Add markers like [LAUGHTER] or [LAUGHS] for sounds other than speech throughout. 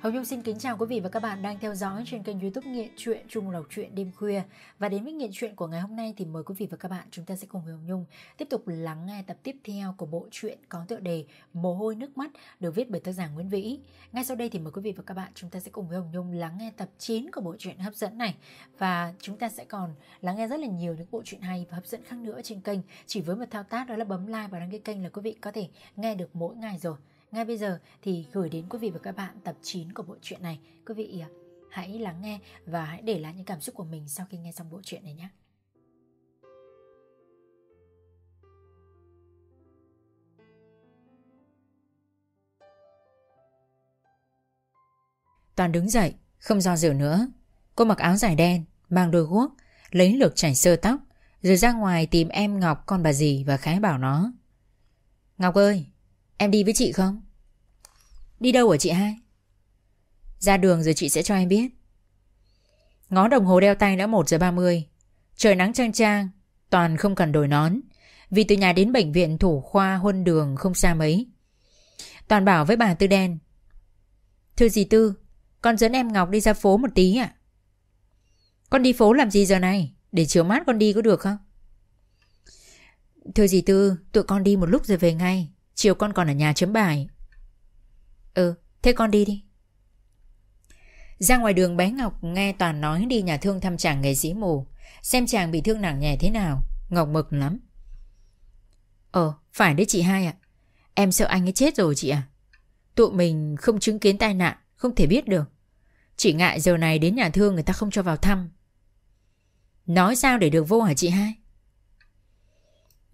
Hồng Nhung xin kính chào quý vị và các bạn đang theo dõi trên kênh youtube Nghiện Chuyện Trung Lộc Chuyện Đêm Khuya. Và đến với Nghiện Chuyện của ngày hôm nay thì mời quý vị và các bạn chúng ta sẽ cùng với Hồng Nhung tiếp tục lắng nghe tập tiếp theo của bộ truyện có tựa đề Mồ hôi nước mắt được viết bởi tác giả Nguyễn Vĩ. Ngay sau đây thì mời quý vị và các bạn chúng ta sẽ cùng với Hồng Nhung lắng nghe tập 9 của bộ truyện hấp dẫn này. Và chúng ta sẽ còn lắng nghe rất là nhiều những bộ truyện hay và hấp dẫn khác nữa trên kênh. Chỉ với một thao tác đó là bấm like và đăng ký kênh là quý vị có thể nghe được mỗi ngày rồi ngay bây giờ thì gửi đến quý vị và các bạn tập 9 của bộ truyện này. Quý vị hãy lắng nghe và hãy để lại những cảm xúc của mình sau khi nghe xong bộ truyện này nhé. Toàn đứng dậy, không do dự nữa. Cô mặc áo dài đen, mang đôi guốc, lấy lược chảy sơ tóc, rồi ra ngoài tìm em Ngọc con bà dì và khái bảo nó. Ngọc ơi, Em đi với chị không? Đi đâu hả chị hai? Ra đường rồi chị sẽ cho em biết. Ngó đồng hồ đeo tay đã 1 giờ 30. Trời nắng trang trang, Toàn không cần đổi nón. Vì từ nhà đến bệnh viện thủ khoa huân đường không xa mấy. Toàn bảo với bà Tư Đen. Thưa dì Tư, con dẫn em Ngọc đi ra phố một tí ạ. Con đi phố làm gì giờ này? Để chiều mát con đi có được không? Thưa dì Tư, tụi con đi một lúc rồi về ngay. Chiều con còn ở nhà chấm bài. Ừ thế con đi đi. Ra ngoài đường bé Ngọc nghe Toàn nói đi nhà thương thăm chàng nghệ sĩ mù. Xem chàng bị thương nặng nhẹ thế nào. Ngọc mực lắm. Ờ phải đấy chị hai ạ. Em sợ anh ấy chết rồi chị à Tụi mình không chứng kiến tai nạn, Không thể biết được. Chị ngại giờ này đến nhà thương người ta không cho vào thăm. Nói sao để được vô hả chị hai?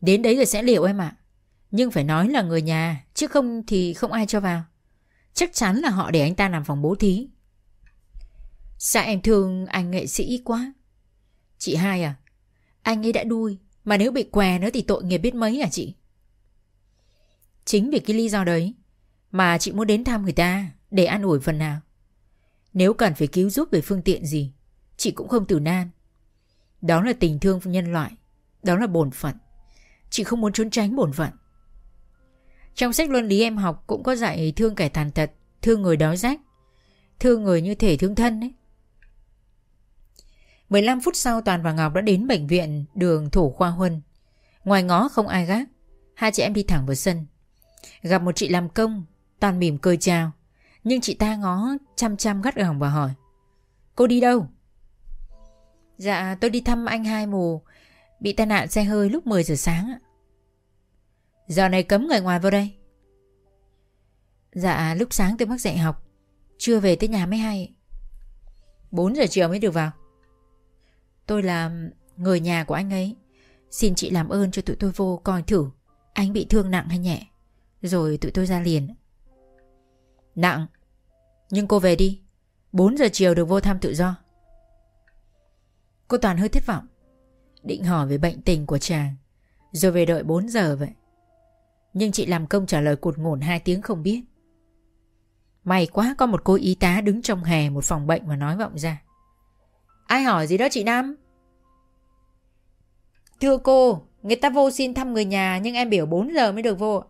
Đến đấy rồi sẽ liệu em ạ nhưng phải nói là người nhà, Chứ không thì không ai cho vào. Chắc chắn là họ để anh ta làm phòng bố thí. Sao em thương anh nghệ sĩ quá. Chị hai à Anh ấy đã đuôi, Mà nếu bị què nữa thì tội nghiệp biết mấy à chị? Chính vì cái lý do đấy Mà chị muốn đến thăm người ta Để an ủi phần nào. Nếu cần phải cứu giúp về phương tiện gì, Chị cũng không từ nan. Đó là tình thương nhân loại, Đó là bổn phận. Chị không muốn trốn tránh bổn phận trong sách luân lý em học cũng có dạy thương kẻ tàn tật, thương người đói rách, thương người như thể thương thân ấy. 15 phút sau Toàn và Ngọc đã đến bệnh viện đường Thủ Khoa Huân. Ngoài ngó không ai gác, hai chị em đi thẳng vào sân. Gặp một chị làm công, Toàn mỉm cười chào. Nhưng chị ta ngó chăm chăm gắt gỏng và hỏi. Cô đi đâu? Dạ tôi đi thăm anh hai mù, bị tai nạn xe hơi lúc 10 giờ sáng ạ. Giờ này cấm người ngoài vào đây. Dạ lúc sáng tôi mắc dạy học. Chưa về tới nhà mới hay. 4 giờ chiều mới được vào. Tôi là người nhà của anh ấy. Xin chị làm ơn cho tụi tôi vô coi thử. Anh bị thương nặng hay nhẹ. Rồi tụi tôi ra liền. Nặng. Nhưng cô về đi. 4 giờ chiều được vô thăm tự do. Cô Toàn hơi thất vọng. Định hỏi về bệnh tình của chàng. Rồi về đợi 4 giờ vậy nhưng chị làm công trả lời cuột ngổn hai tiếng không biết May quá có một cô y tá đứng trong hè một phòng bệnh mà nói vọng ra Ai hỏi gì đó chị Nam? Thưa cô, người ta vô xin thăm người nhà nhưng em biểu 4 giờ mới được vô.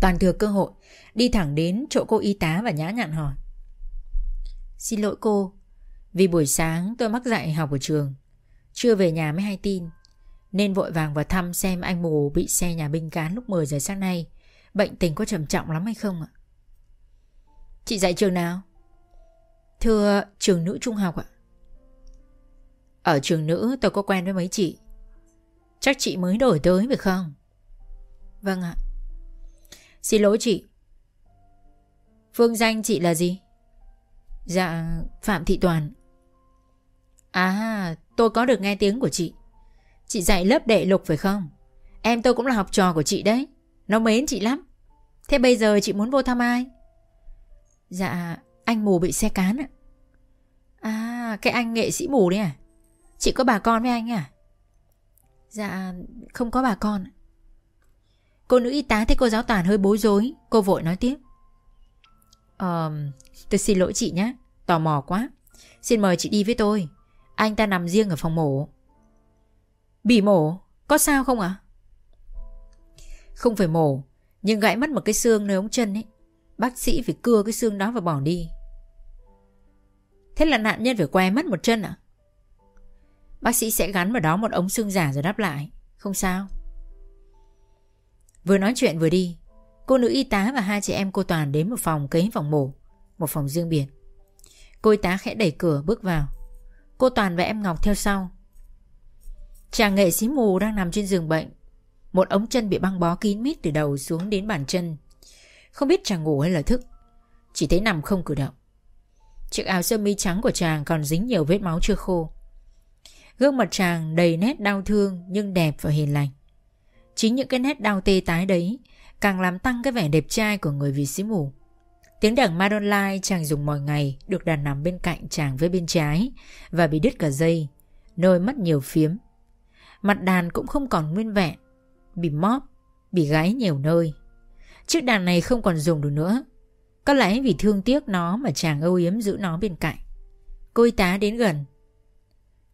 Toàn thừa cơ hội, đi thẳng đến chỗ cô y tá và nhã nhặn hỏi. Xin lỗi cô, vì buổi sáng tôi mắc dạy học ở trường, chưa về nhà mới hay tin. Nên vội vàng vào thăm xem anh mù bị xe nhà binh cán lúc 10 giờ sáng nay, Bệnh tình có trầm trọng lắm hay không ạ? Chị dạy trường nào? Thưa trường nữ trung học ạ Ở trường nữ tôi có quen với mấy chị Chắc chị mới đổi tới phải không? Vâng ạ Xin lỗi chị Phương danh chị là gì? Dạ Phạm Thị Toàn À tôi có được nghe tiếng của chị Chị dạy lớp đệ lục phải không? Em tôi cũng là học trò của chị đấy Nó mến chị lắm Thế bây giờ chị muốn vô thăm ai? Dạ anh mù bị xe cán ạ À cái anh nghệ sĩ mù đấy à? Chị có bà con với anh à? Dạ không có bà con Cô nữ y tá thấy cô giáo toàn hơi bối rối, Cô vội nói tiếp Ờ tôi xin lỗi chị nhé Tò mò quá Xin mời chị đi với tôi Anh ta nằm riêng ở phòng mổ Bị mổ, có sao không ạ? Không phải mổ, nhưng gãy mất một cái xương nơi ống chân ấy. Bác sĩ phải cưa cái xương đó và bỏ đi Thế là nạn nhân phải que mất một chân à? Bác sĩ sẽ gắn vào đó một ống xương giả rồi đắp lại Không sao Vừa nói chuyện vừa đi Cô nữ y tá và hai chị em cô Toàn đến một phòng kế phòng mổ Một phòng riêng biệt Cô y tá khẽ đẩy cửa bước vào Cô Toàn và em Ngọc theo sau Chàng nghệ sĩ mù đang nằm trên giường bệnh. Một ống chân bị băng bó kín mít từ đầu xuống đến bàn chân. Không biết chàng ngủ hay là thức. Chỉ thấy nằm không cử động. Chiếc áo sơ mi trắng của chàng còn dính nhiều vết máu chưa khô. Gương mặt chàng đầy nét đau thương nhưng đẹp và hiền lành. Chính những cái nét đau tê tái đấy càng làm tăng cái vẻ đẹp trai của người vị sĩ mù. Tiếng đàn Madonna chàng dùng mọi ngày được đàn nằm bên cạnh chàng với bên trái và bị đứt cả dây, nơi mất nhiều phiếm. Mặt đàn cũng không còn nguyên vẹn, bị móp, bị gãy nhiều nơi. Chiếc đàn này không còn dùng được nữa. Có lẽ vì thương tiếc nó mà chàng âu yếm giữ nó bên cạnh. Cô y tá đến gần.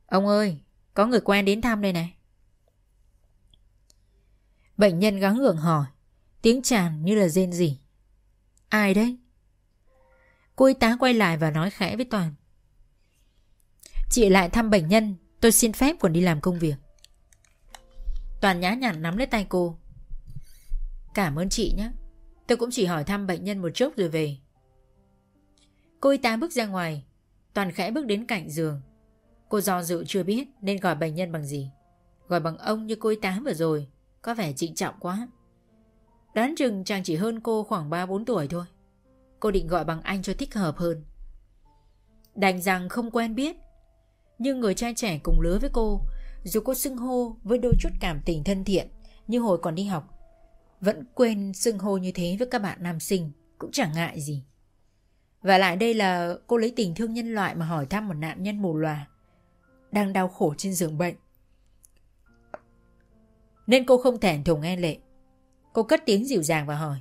Ông ơi, có người quen đến thăm đây này. Bệnh nhân gắng gượng hỏi. Tiếng tràn như là rên gì Ai đấy Cô y tá quay lại và nói khẽ với Toàn Chị lại thăm bệnh nhân Tôi xin phép còn đi làm công việc Toàn nhã nhặn nắm lấy tay cô. Cảm ơn chị nhé. Tôi cũng chỉ hỏi thăm bệnh nhân một chút rồi về. Cô y tá bước ra ngoài. Toàn khẽ bước đến cạnh giường. Cô do dự chưa biết nên gọi bệnh nhân bằng gì. Gọi bằng ông như cô y tá vừa rồi, Có vẻ trịnh trọng quá. Đoán chừng chàng chỉ hơn cô khoảng 3-4 tuổi thôi. Cô định gọi bằng anh cho thích hợp hơn. Đành rằng không quen biết. Nhưng người trai trẻ cùng lứa với cô dù cô xưng hô với đôi chút cảm tình thân thiện Như hồi còn đi học, Vẫn quên xưng hô như thế với các bạn nam sinh, Cũng chẳng ngại gì. Và lại đây là cô lấy tình thương nhân loại Mà hỏi thăm một nạn nhân mù lòa Đang đau khổ trên giường bệnh. Nên cô không thèn thùng nghe lệ. Cô cất tiếng dịu dàng và hỏi,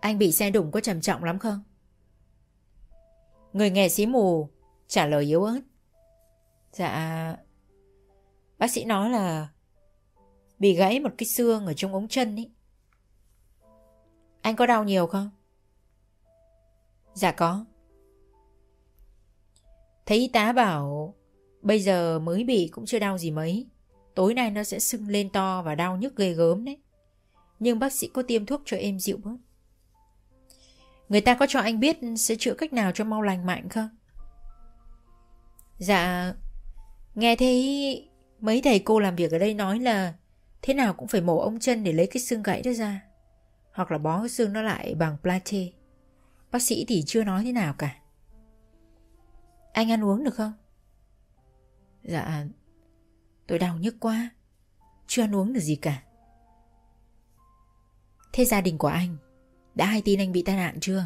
Anh bị xe đụng có trầm trọng lắm không? Người nghệ sĩ mù trả lời yếu ớt Dạ Bác sĩ nói là Bị gãy một cái xương ở trong ống chân ấy Anh có đau nhiều không? Dạ có Thấy y tá bảo Bây giờ mới bị cũng chưa đau gì mấy Tối nay nó sẽ sưng lên to và đau nhức ghê gớm đấy. Nhưng bác sĩ có tiêm thuốc cho em dịu bớt. Người ta có cho anh biết sẽ chữa cách nào cho mau lành mạnh không? Dạ, nghe thấy mấy thầy cô làm việc ở đây nói là thế nào cũng phải mổ ông chân để lấy cái xương gãy đó ra. Hoặc là bó cái xương nó lại bằng plate. Bác sĩ thì chưa nói thế nào cả. Anh ăn uống được không? Dạ, Tôi đau nhức quá Chưa ăn uống được gì cả Thế gia đình của anh Đã hay tin anh bị tai nạn chưa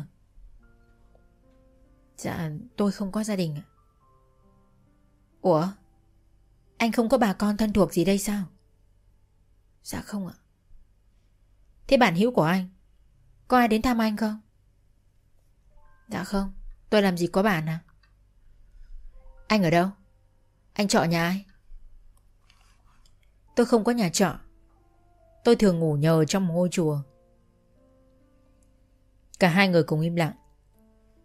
Dạ tôi không có gia đình Ủa anh không có bà con thân thuộc gì đây sao? Dạ không ạ. Thế bản hữu của anh, Có ai đến thăm anh không? Dạ không. Tôi làm gì có bạn à? Anh ở đâu? Anh trọ nhà ai? Tôi không có nhà trọ. Tôi thường ngủ nhờ trong một ngôi chùa. Cả hai người cùng im lặng.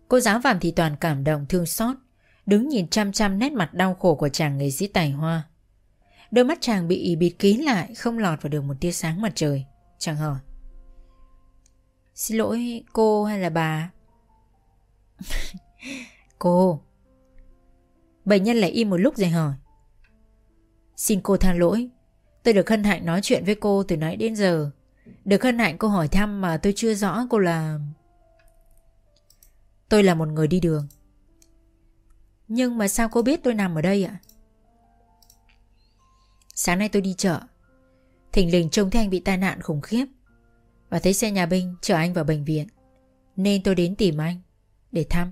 Cô giáo Phạm Thị Toàn cảm động, thương xót. Đứng nhìn chăm chăm nét mặt đau khổ của chàng nghệ sĩ tài hoa. Đôi mắt chàng bị bịt kín lại, Không lọt vào được một tia sáng mặt trời. Chàng hỏi, Xin lỗi cô hay là bà? [LAUGHS] Cô. Bệnh nhân lại im một lúc rồi hỏi, Xin cô tha lỗi. Tôi được hân hạnh nói chuyện với cô từ nãy đến giờ. Được hân hạnh cô hỏi thăm mà tôi chưa rõ cô là... Tôi là một người đi đường. Nhưng mà sao cô biết tôi nằm ở đây ạ? Sáng nay tôi đi chợ. Thỉnh lình trông thấy anh bị tai nạn khủng khiếp. Và thấy xe nhà binh chở anh vào bệnh viện. Nên tôi đến tìm anh Để thăm.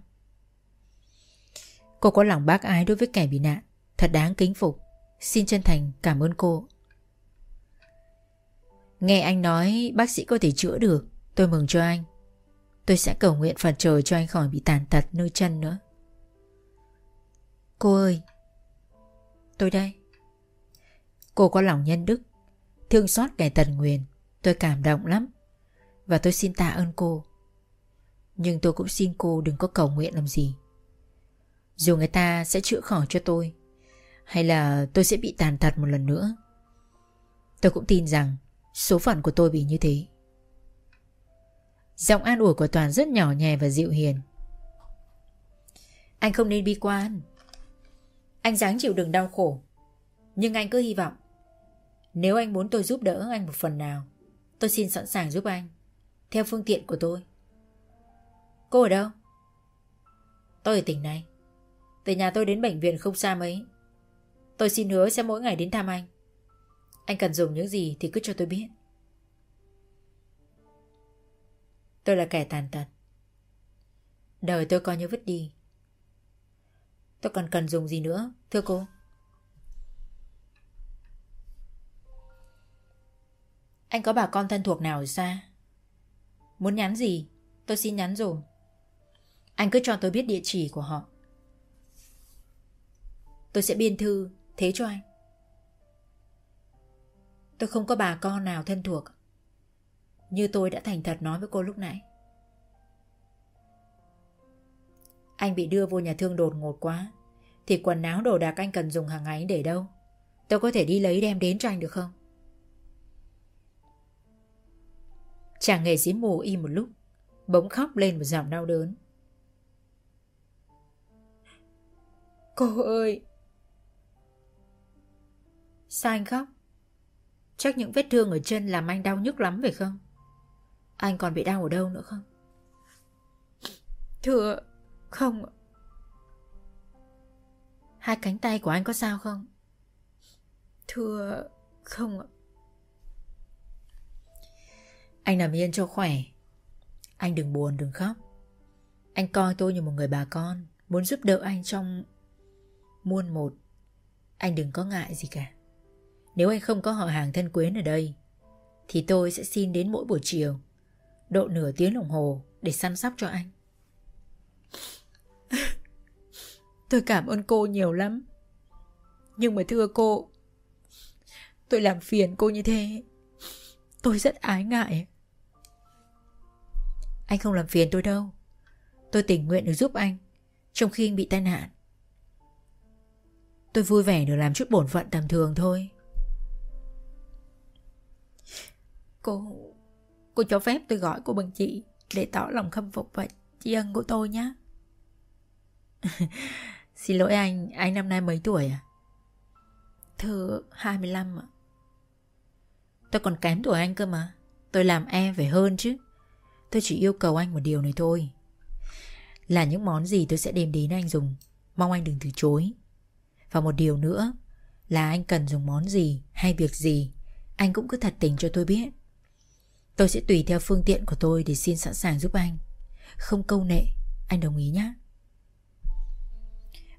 Cô có lòng bác ái đối với kẻ bị nạn. Thật đáng kính phục. Xin chân thành cảm ơn cô. Nghe anh nói, bác sĩ có thể chữa được. Tôi mừng cho anh. Tôi sẽ cầu nguyện Phật trời cho anh khỏi bị tàn tật nơi chân nữa. Cô ơi. Tôi đây. Cô có lòng nhân đức, Thương xót kẻ tần nguyền, Tôi cảm động lắm. Và tôi xin tạ ơn cô. Nhưng tôi cũng xin cô đừng có cầu nguyện làm gì. Dù người ta sẽ chữa khỏi cho tôi, Hay là tôi sẽ bị tàn tật một lần nữa, Tôi cũng tin rằng Số phận của tôi bị như thế. Giọng an ủi của Toàn rất nhỏ nhẹ và dịu hiền. Anh không nên bi quan. Anh dáng chịu đựng đau khổ. Nhưng anh cứ hy vọng, Nếu anh muốn tôi giúp đỡ anh một phần nào, Tôi xin sẵn sàng giúp anh, Theo phương tiện của tôi. Cô ở đâu? Tôi ở tỉnh này. Từ nhà tôi đến bệnh viện không xa mấy. Tôi xin hứa sẽ mỗi ngày đến thăm anh. Anh cần dùng những gì thì cứ cho tôi biết. Tôi là kẻ tàn tật. Đời tôi coi như vứt đi. Tôi còn cần dùng gì nữa, Thưa cô? Anh có bà con thân thuộc nào ở xa? Muốn nhắn gì? Tôi xin nhắn rồi Anh cứ cho tôi biết địa chỉ của họ. Tôi sẽ biên thư, Thế cho anh. Tôi không có bà con nào thân thuộc. Như tôi đã thành thật nói với cô lúc nãy. Anh bị đưa vô nhà thương đột ngột quá. Thì quần áo đồ đạc anh cần dùng hàng ngày để đâu? Tôi có thể đi lấy đem đến cho anh được không? Chàng nghệ sĩ mù im một lúc, Bỗng khóc lên một giọng đau đớn. Cô ơi! Sao anh khóc? Chắc những vết thương ở chân làm anh đau nhức lắm phải không? Anh còn bị đau ở đâu nữa không? Thưa không Hai cánh tay của anh có sao không? Thưa Không ạ. Anh nằm yên cho khỏe. Anh đừng buồn đừng khóc. Anh coi tôi như một người bà con Muốn giúp đỡ anh trong Muôn một. Anh đừng có ngại gì cả. Nếu anh không có họ hàng thân quyến ở đây Thì tôi sẽ xin đến mỗi buổi chiều Độ nửa tiếng đồng hồ Để săn sóc cho anh Tôi cảm ơn cô nhiều lắm. Nhưng mà thưa cô, Tôi làm phiền cô như thế, Tôi rất ái ngại. Anh không làm phiền tôi đâu. Tôi tình nguyện được giúp anh, Trong khi anh bị tai nạn. Tôi vui vẻ được làm chút bổn phận tầm thường thôi. Cô Cô cho phép tôi gọi cô bằng chị Để tỏ lòng khâm phục và tri ân của tôi nhé. [LAUGHS] Xin lỗi anh Anh năm nay mấy tuổi à? Thưa 25 ạ. Tôi còn kém tuổi anh cơ mà. Tôi làm em phải hơn chứ. Tôi chỉ yêu cầu anh một điều này thôi. Là những món gì tôi sẽ đem đến anh dùng. Mong anh đừng từ chối. Và một điều nữa, Là anh cần dùng món gì hay việc gì, Anh cũng cứ thật tình cho tôi biết. Tôi sẽ tùy theo phương tiện của tôi Để xin sẵn sàng giúp anh. Không câu nệ, Anh đồng ý nhé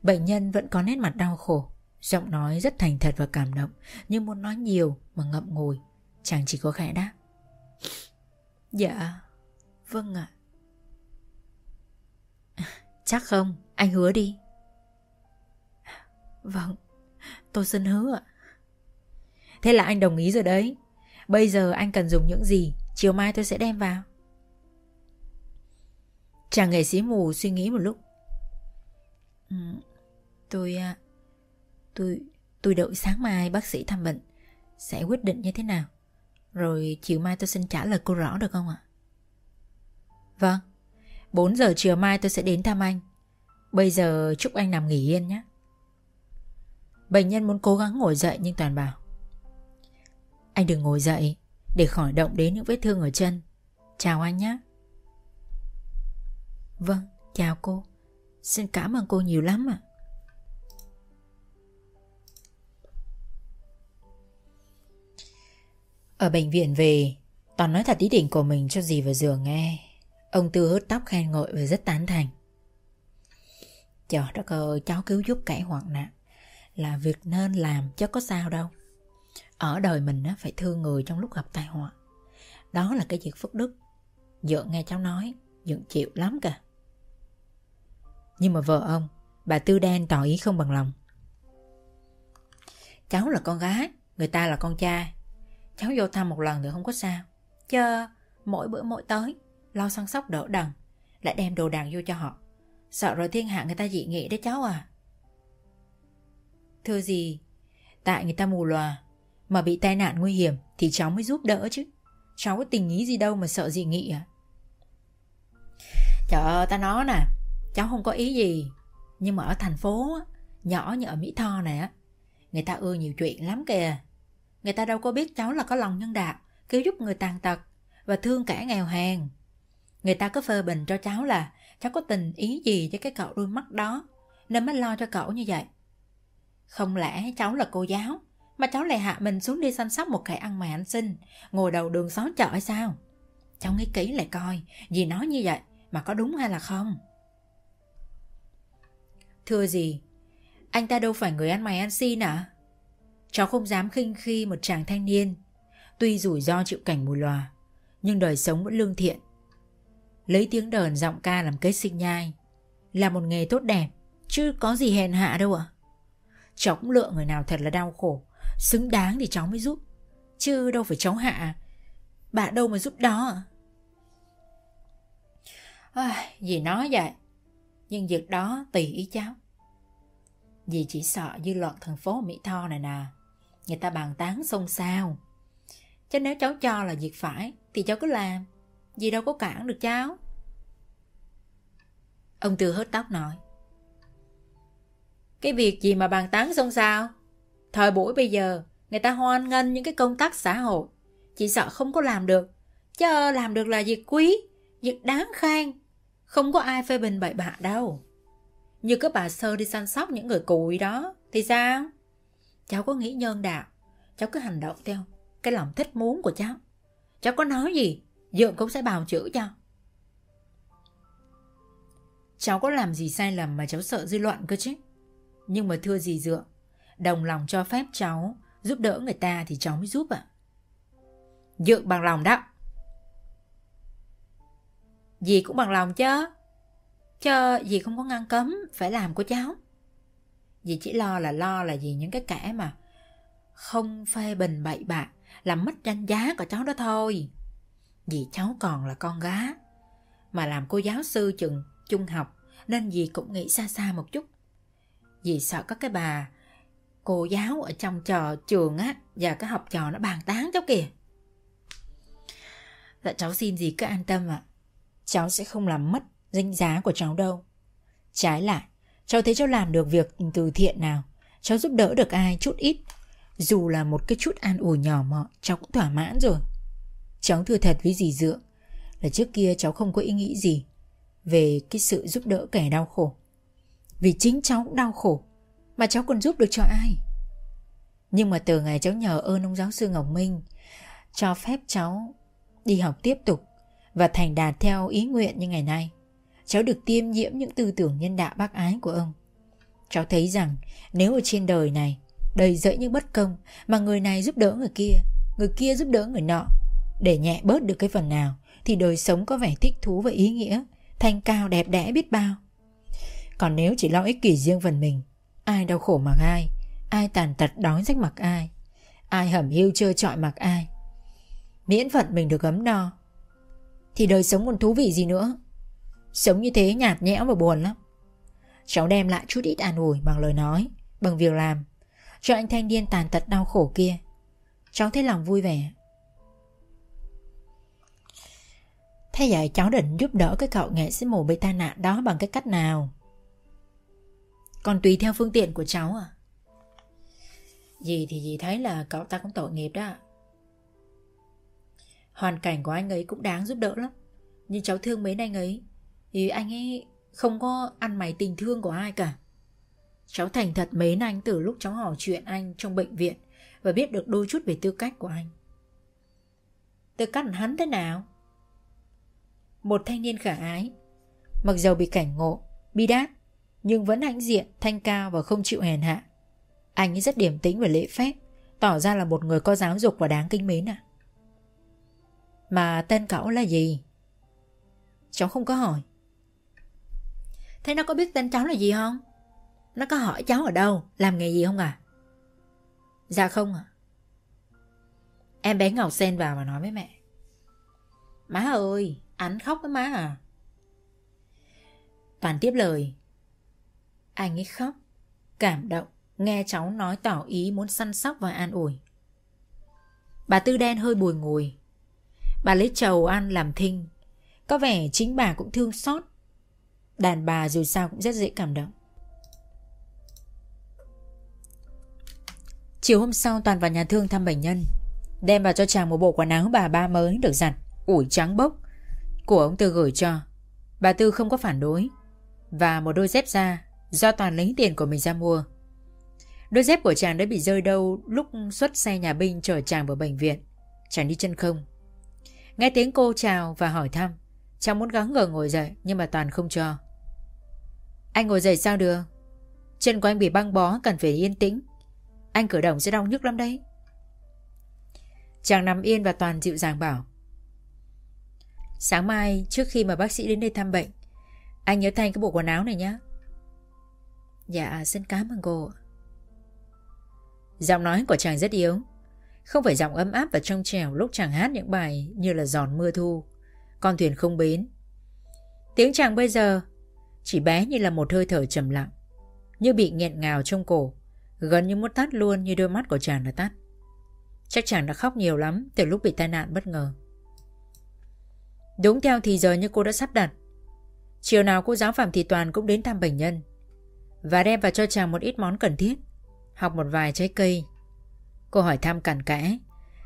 Bệnh nhân vẫn có nét mặt đau khổ. Giọng nói rất thành thật và cảm động Nhưng muốn nói nhiều mà ngậm ngùi. Chàng chỉ có khẽ đáp. Dạ. Vâng ạ. Chắc không? Anh hứa đi. Vâng. Tôi xin hứa ạ. Thế là anh đồng ý rồi đấy. Bây giờ anh cần dùng những gì? Chiều mai tôi sẽ đem vào. Chàng nghệ sĩ mù suy nghĩ một lúc. Ừ, Tôi à, Tôi Tôi đợi sáng mai bác sĩ thăm bệnh Sẽ quyết định như thế nào? Rồi chiều mai tôi xin trả lời cô rõ được không ạ? Vâng 4 giờ chiều mai tôi sẽ đến thăm anh. Bây giờ chúc anh nằm nghỉ yên nhé. Bệnh nhân muốn cố gắng ngồi dậy nhưng Toàn bảo Anh đừng ngồi dậy Để khỏi động đến những vết thương ở chân. Chào anh nhé. Vâng, chào cô. Xin cảm ơn cô nhiều lắm ạ. Ở bệnh viện về Toàn nói thật ý định của mình cho dì và giường nghe Ông Tư hớt tóc khen ngợi và rất tán thành. Trời đất ơi, cháu cứu giúp kẻ hoạn nạn là việc nên làm chứ có sao đâu. Ở đời mình phải thương người trong lúc gặp tai họa. Đó là cái việc phước đức. dượng nghe cháu nói, dựng chịu lắm cả. Nhưng mà vợ ông, bà Tư Đen tỏ ý không bằng lòng. Cháu là con gái, người ta là con trai. Cháu vô thăm một lần nữa không có sao. Chứ Mỗi bữa mỗi tới Lo săn sóc đỡ đần, Lại đem đồ đạc vô cho họ. Sợ rồi thiên hạ người ta dị nghị đấy cháu à. Thưa gì Tại người ta mù lòa Mà bị tai nạn nguy hiểm Thì cháu mới giúp đỡ chứ. Cháu có tình ý gì đâu mà sợ dị nghị à. Trời ơi ta nói nè Cháu không có ý gì Nhưng mà ở thành phố Nhỏ như ở Mỹ Tho này á Người ta ưa nhiều chuyện lắm kìa. Người ta đâu có biết cháu là có lòng nhân đạo, Cứu giúp người tàn tật Và thương kẻ nghèo hèn. Người ta có phơ bình cho cháu là Cháu có tình ý gì với cái cậu đôi mắt đó, Nên mới lo cho cậu như vậy. Không lẽ cháu là cô giáo Mà cháu lại hạ mình xuống đi săn sóc một kẻ ăn mày ăn xin, Ngồi đầu đường xó chợ hay sao? Cháu nghĩ kỹ lại coi Dì nói như vậy mà có đúng hay là không? Thưa gì? Anh ta đâu phải người ăn mày ăn xin à Cháu không dám khinh khi một chàng thanh niên. Tuy rủi ro chịu cảnh mù lòa Nhưng đời sống vẫn lương thiện. Lấy tiếng đờn giọng ca làm kết sinh nhai Là một nghề tốt đẹp Chứ có gì hèn hạ đâu ạ. Cháu cũng lựa người nào thật là đau khổ Xứng đáng thì cháu mới giúp. Chứ đâu phải cháu hạ Bà đâu mà giúp đó à à, Dì nói vậy Nhưng việc đó tùy ý cháu. Dì chỉ sợ dư luận thành phố Mỹ Tho này nè Người ta bàn tán xôn xao. Chứ nếu cháu cho là việc phải, Thì cháu cứ làm. Gì đâu có cản được cháu. Ông Tư hớt tóc nói, Cái việc gì mà bàn tán xôn xao? Thời buổi bây giờ, Người ta hoan nghênh những cái công tác xã hội. Chỉ sợ không có làm được. Chứ làm được là việc quý, Việc đáng khen. Không có ai phê bình bậy bạ đâu. Như các bà sơ đi săn sóc những người cùi đó, Thì sao? Cháu có nghĩ nhân đạo Cháu cứ hành động theo Cái lòng thích muốn của cháu. Cháu có nói gì, Dượng cũng sẽ bào chữa cho. Cháu có làm gì sai lầm mà cháu sợ dư luận cơ chứ? Nhưng mà thưa gì Dượng, Đồng lòng cho phép cháu Giúp đỡ người ta thì cháu mới giúp ạ. Dượng bằng lòng đó. Dì cũng bằng lòng chứ. Chứ dì không có ngăn cấm Phải làm của cháu. Dì chỉ lo là lo là vì những cái kẻ mà Không phê bình bậy bạ, Làm mất danh giá của cháu đó thôi. Vì cháu còn là con gái Mà làm cô giáo sư chừng trung học, Nên dì cũng nghĩ xa xa một chút. Dì sợ có cái bà Cô giáo ở trong trò trường á, Và cái học trò nó bàn tán cháu kìa. Dạ cháu xin dì cứ an tâm ạ. Cháu sẽ không làm mất danh giá của cháu đâu. Trái lại Cháu thấy cháu làm được việc từ thiện nào. Cháu giúp đỡ được ai chút ít. Dù là một cái chút an ủi nhỏ mọ, Cháu cũng thỏa mãn rồi. Cháu thừa thật với dì Dượng Là trước kia cháu không có ý nghĩ gì Về cái sự giúp đỡ kẻ đau khổ. Vì chính cháu cũng đau khổ, Mà cháu còn giúp được cho ai? Nhưng mà từ ngày cháu nhờ ơn ông giáo sư Ngọc Minh Cho phép cháu đi học tiếp tục Và thành đạt theo ý nguyện như ngày nay cháu được tiêm nhiễm những tư tưởng nhân đạo bác ái của ông. Cháu thấy rằng nếu ở trên đời này đầy dẫy những bất công mà người này giúp đỡ người kia, người kia giúp đỡ người nọ, để nhẹ bớt được cái phần nào thì đời sống có vẻ thích thú và ý nghĩa, thanh cao đẹp đẽ biết bao. Còn nếu chỉ lo ích kỷ riêng phần mình, ai đau khổ mặc ai, ai tàn tật đói rách mặc ai, ai hẩm hiu chơi trọi mặc ai, miễn phận mình được ấm no, thì đời sống còn thú vị gì nữa. Sống như thế nhạt nhẽo và buồn lắm. Cháu đem lại chút ít an ủi bằng lời nói, Bằng việc làm, Cho anh thanh niên tàn tật đau khổ kia. Cháu thấy lòng vui vẻ. Thế vậy cháu định giúp đỡ cái cậu nghệ sĩ mổ bị tai nạn đó bằng cái cách nào? Còn tùy theo phương tiện của cháu à? Dì thì dì thấy là cậu ta cũng tội nghiệp đó. Hoàn cảnh của anh ấy cũng đáng giúp đỡ lắm. Nhưng cháu thương mến anh ấy thì anh ấy không có ăn mày tình thương của ai cả. Cháu thành thật mến anh từ lúc cháu hỏi chuyện anh trong bệnh viện Và biết được đôi chút về tư cách của anh. Tư cách hắn thế nào? Một thanh niên khả ái. Mặc dầu bị cảnh ngộ, bi đát Nhưng vẫn hãnh diện, thanh cao và không chịu hèn hạ. Anh ấy rất điềm tĩnh và lễ phép Tỏ ra là một người có giáo dục và đáng kính mến à Mà tên cậu là gì? Cháu không có hỏi. Thế nó có biết tên cháu là gì không? Nó có hỏi cháu ở đâu, làm nghề gì không à? Dạ không ạ. À. Em bé Ngọc Sen vào và nói với mẹ. Má ơi, anh khóc với má à? Toàn tiếp lời. Anh ấy khóc, cảm động, nghe cháu nói tỏ ý muốn săn sóc và an ủi. Bà Tư Đen hơi bùi ngùi. Bà lấy trầu ăn làm thinh. Có vẻ chính bà cũng thương xót. Đàn bà dù sao cũng rất dễ cảm động. Chiều hôm sau Toàn vào nhà thương thăm bệnh nhân. Đem vào cho chàng một bộ quần áo bà ba mới được giặt, ủi trắng bốc. Của ông Tư gửi cho. Bà Tư không có phản đối. Và một đôi dép da do Toàn lấy tiền của mình ra mua. Đôi dép của chàng đã bị rơi đâu lúc xuất xe nhà binh chở chàng vào bệnh viện. Chàng đi chân không. Nghe tiếng cô chào và hỏi thăm. Chàng muốn gắng gờ ngồi dậy nhưng mà Toàn không cho. Anh ngồi dậy sao được? Chân của anh bị băng bó cần phải yên tĩnh. Anh cử động sẽ đau nhức lắm đấy. Chàng nằm yên và Toàn dịu dàng bảo. Sáng mai trước khi mà bác sĩ đến đây thăm bệnh, anh nhớ thay cái bộ quần áo này nhé. Dạ, xin cảm ơn cô. Giọng nói của chàng rất yếu Không phải giọng ấm áp và trong trẻo lúc chàng hát những bài như là giòn mưa thu con thuyền không bến. Tiếng chàng bây giờ chỉ bé như là một hơi thở trầm lặng Như bị nghẹn ngào trong cổ Gần như muốn tắt luôn như đôi mắt của chàng đã tắt. Chắc chàng đã khóc nhiều lắm từ lúc bị tai nạn bất ngờ. Đúng theo thì giờ như cô đã sắp đặt Chiều nào cô giáo Phạm Thị Toàn cũng đến thăm bệnh nhân Và đem vào cho chàng một ít món cần thiết học một vài trái cây. Cô hỏi thăm cặn kẽ,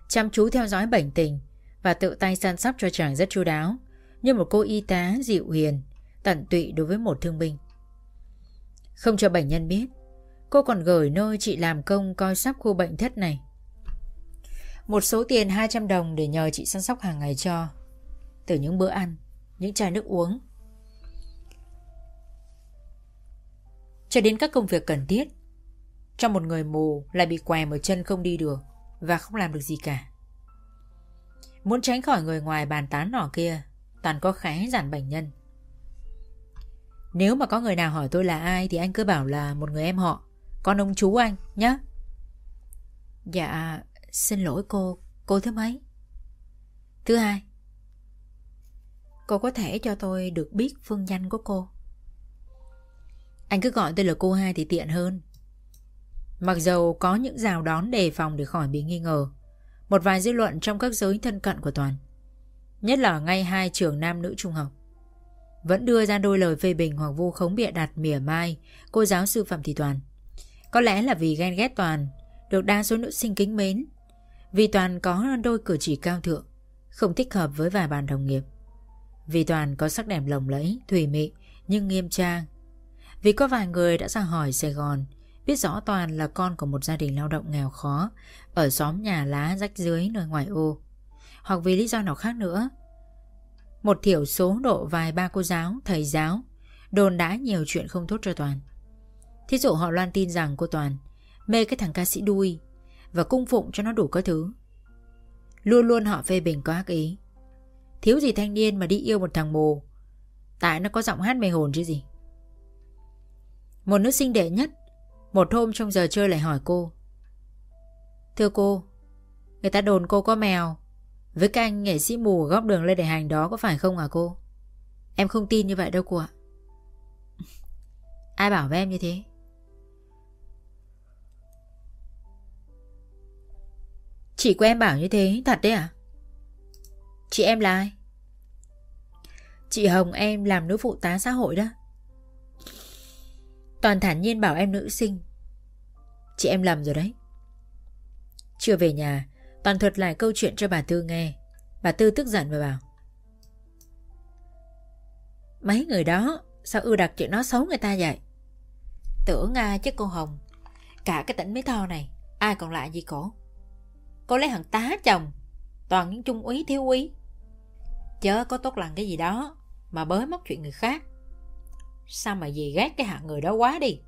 chăm chú theo dõi bệnh tình và tự tay săn sóc cho chàng rất chu đáo, như một cô y tá dịu hiền, tận tụy đối với một thương binh. Không cho bệnh nhân biết, cô còn gửi nơi chị làm công coi sóc khu bệnh thất này. Một số tiền 200 đồng để nhờ chị săn sóc hàng ngày cho, từ những bữa ăn, những chai nước uống. Cho đến các công việc cần thiết cho một người mù lại bị què một chân không đi được Và không làm được gì cả Muốn tránh khỏi người ngoài bàn tán nọ kia, Toàn có khẽ dặn bệnh nhân. Nếu mà có người nào hỏi tôi là ai Thì anh cứ bảo là một người em họ, Con ông chú anh nhé Dạ Xin lỗi cô Cô thứ mấy? Thứ hai, Cô có thể cho tôi được biết phương danh của cô? Anh cứ gọi tôi là cô hai thì tiện hơn. Mặc dầu có những rào đón đề phòng để khỏi bị nghi ngờ một vài dư luận trong các giới thân cận của Toàn. Nhất là ngay hai trường nam nữ trung học. Vẫn đưa ra đôi lời phê bình hoặc vu khống bịa đặt mỉa mai Cô giáo sư Phạm Thị Toàn. Có lẽ là vì ghen ghét Toàn Được đa số nữ sinh kính mến. Vì Toàn có đôi cử chỉ cao thượng Không thích hợp với vài bạn đồng nghiệp. Vì Toàn có sắc đẹp lồng lẫy, thủy mị Nhưng nghiêm trang. Vì có vài người đã ra hỏi Sài Gòn Biết rõ Toàn là con của một gia đình lao động nghèo khó Ở xóm nhà lá rách dưới nơi ngoài ô. Hoặc vì lý do nào khác nữa Một thiểu số độ vài ba cô giáo, thầy giáo Đồn đã nhiều chuyện không tốt cho Toàn. Thí dụ họ loan tin rằng cô Toàn Mê cái thằng ca sĩ đuôi Và cung phụng cho nó đủ các thứ. Luôn luôn họ phê bình có ác ý. Thiếu gì thanh niên mà đi yêu một thằng mồ Tại nó có giọng hát mê hồn chứ gì. Một nữ sinh đệ nhất một hôm trong giờ chơi lại hỏi cô. Thưa cô, Người ta đồn cô có mèo. Với cái anh nghệ sĩ mù góc đường Lê Đại Hành đó có phải không à cô? Em không tin như vậy đâu cô ạ. [LAUGHS] Ai bảo với em như thế? Chị của em bảo như thế, thật đấy à Chị em là ai? Chị Hồng em làm nữ phụ tá xã hội đó. Toàn thản nhiên bảo em nữ sinh. Chị em lầm rồi đấy. Chưa về nhà, Toàn thuật lại câu chuyện cho bà Tư nghe. Bà Tư tức giận và bảo, Mấy người đó, Sao ưa đặt chuyện nó xấu người ta vậy? Tưởng Nga chứ cô Hồng, Cả cái tỉnh Mỹ Tho này, Ai còn lại gì cổ? Cô lấy thằng tá chồng, Toàn những trung úy, thiếu úy. Chớ có tốt lành cái gì đó Mà bới móc chuyện người khác. Sao mà dì ghét cái hạng người đó quá đi?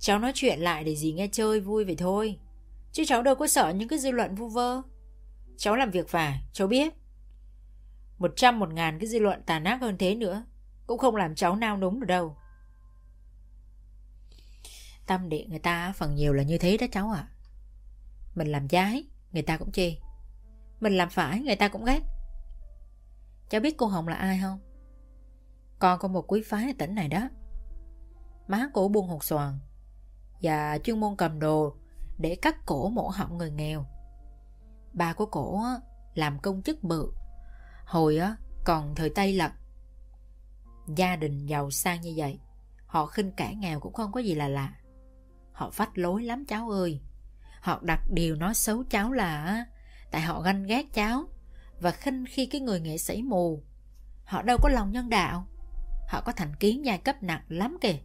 Cháu nói chuyện lại để dì nghe chơi vui vậy thôi. Chứ cháu đâu có sợ những cái dư luận vu vơ. Cháu làm việc phải, cháu biết. Một trăm một ngàn cái dư luận tàn ác hơn thế nữa Cũng không làm cháu nao núng được đâu. Tâm địa người ta phần nhiều là như thế đó cháu ạ. Mình làm trái, người ta cũng chê. Mình làm phải người ta cũng ghét. Cháu biết cô Hồng là ai không? Con có một quý phái ở tỉnh này đó. Má cổ buôn hột xoàn Và chuyên môn cầm đồ Để cắt cổ mổ họng người nghèo. Ba của cổ làm công chức bự. Hồi còn thời Tây Lật Gia đình giàu sang như vậy, Họ khinh kẻ nghèo cũng không có gì là lạ. Họ phách lối lắm cháu ơi. Họ đặt điều nói xấu cháu là Tại họ ganh ghét cháu Và khinh khi cái người nghệ sĩ mù. Họ đâu có lòng nhân đạo. Họ có thành kiến giai cấp nặng lắm kìa.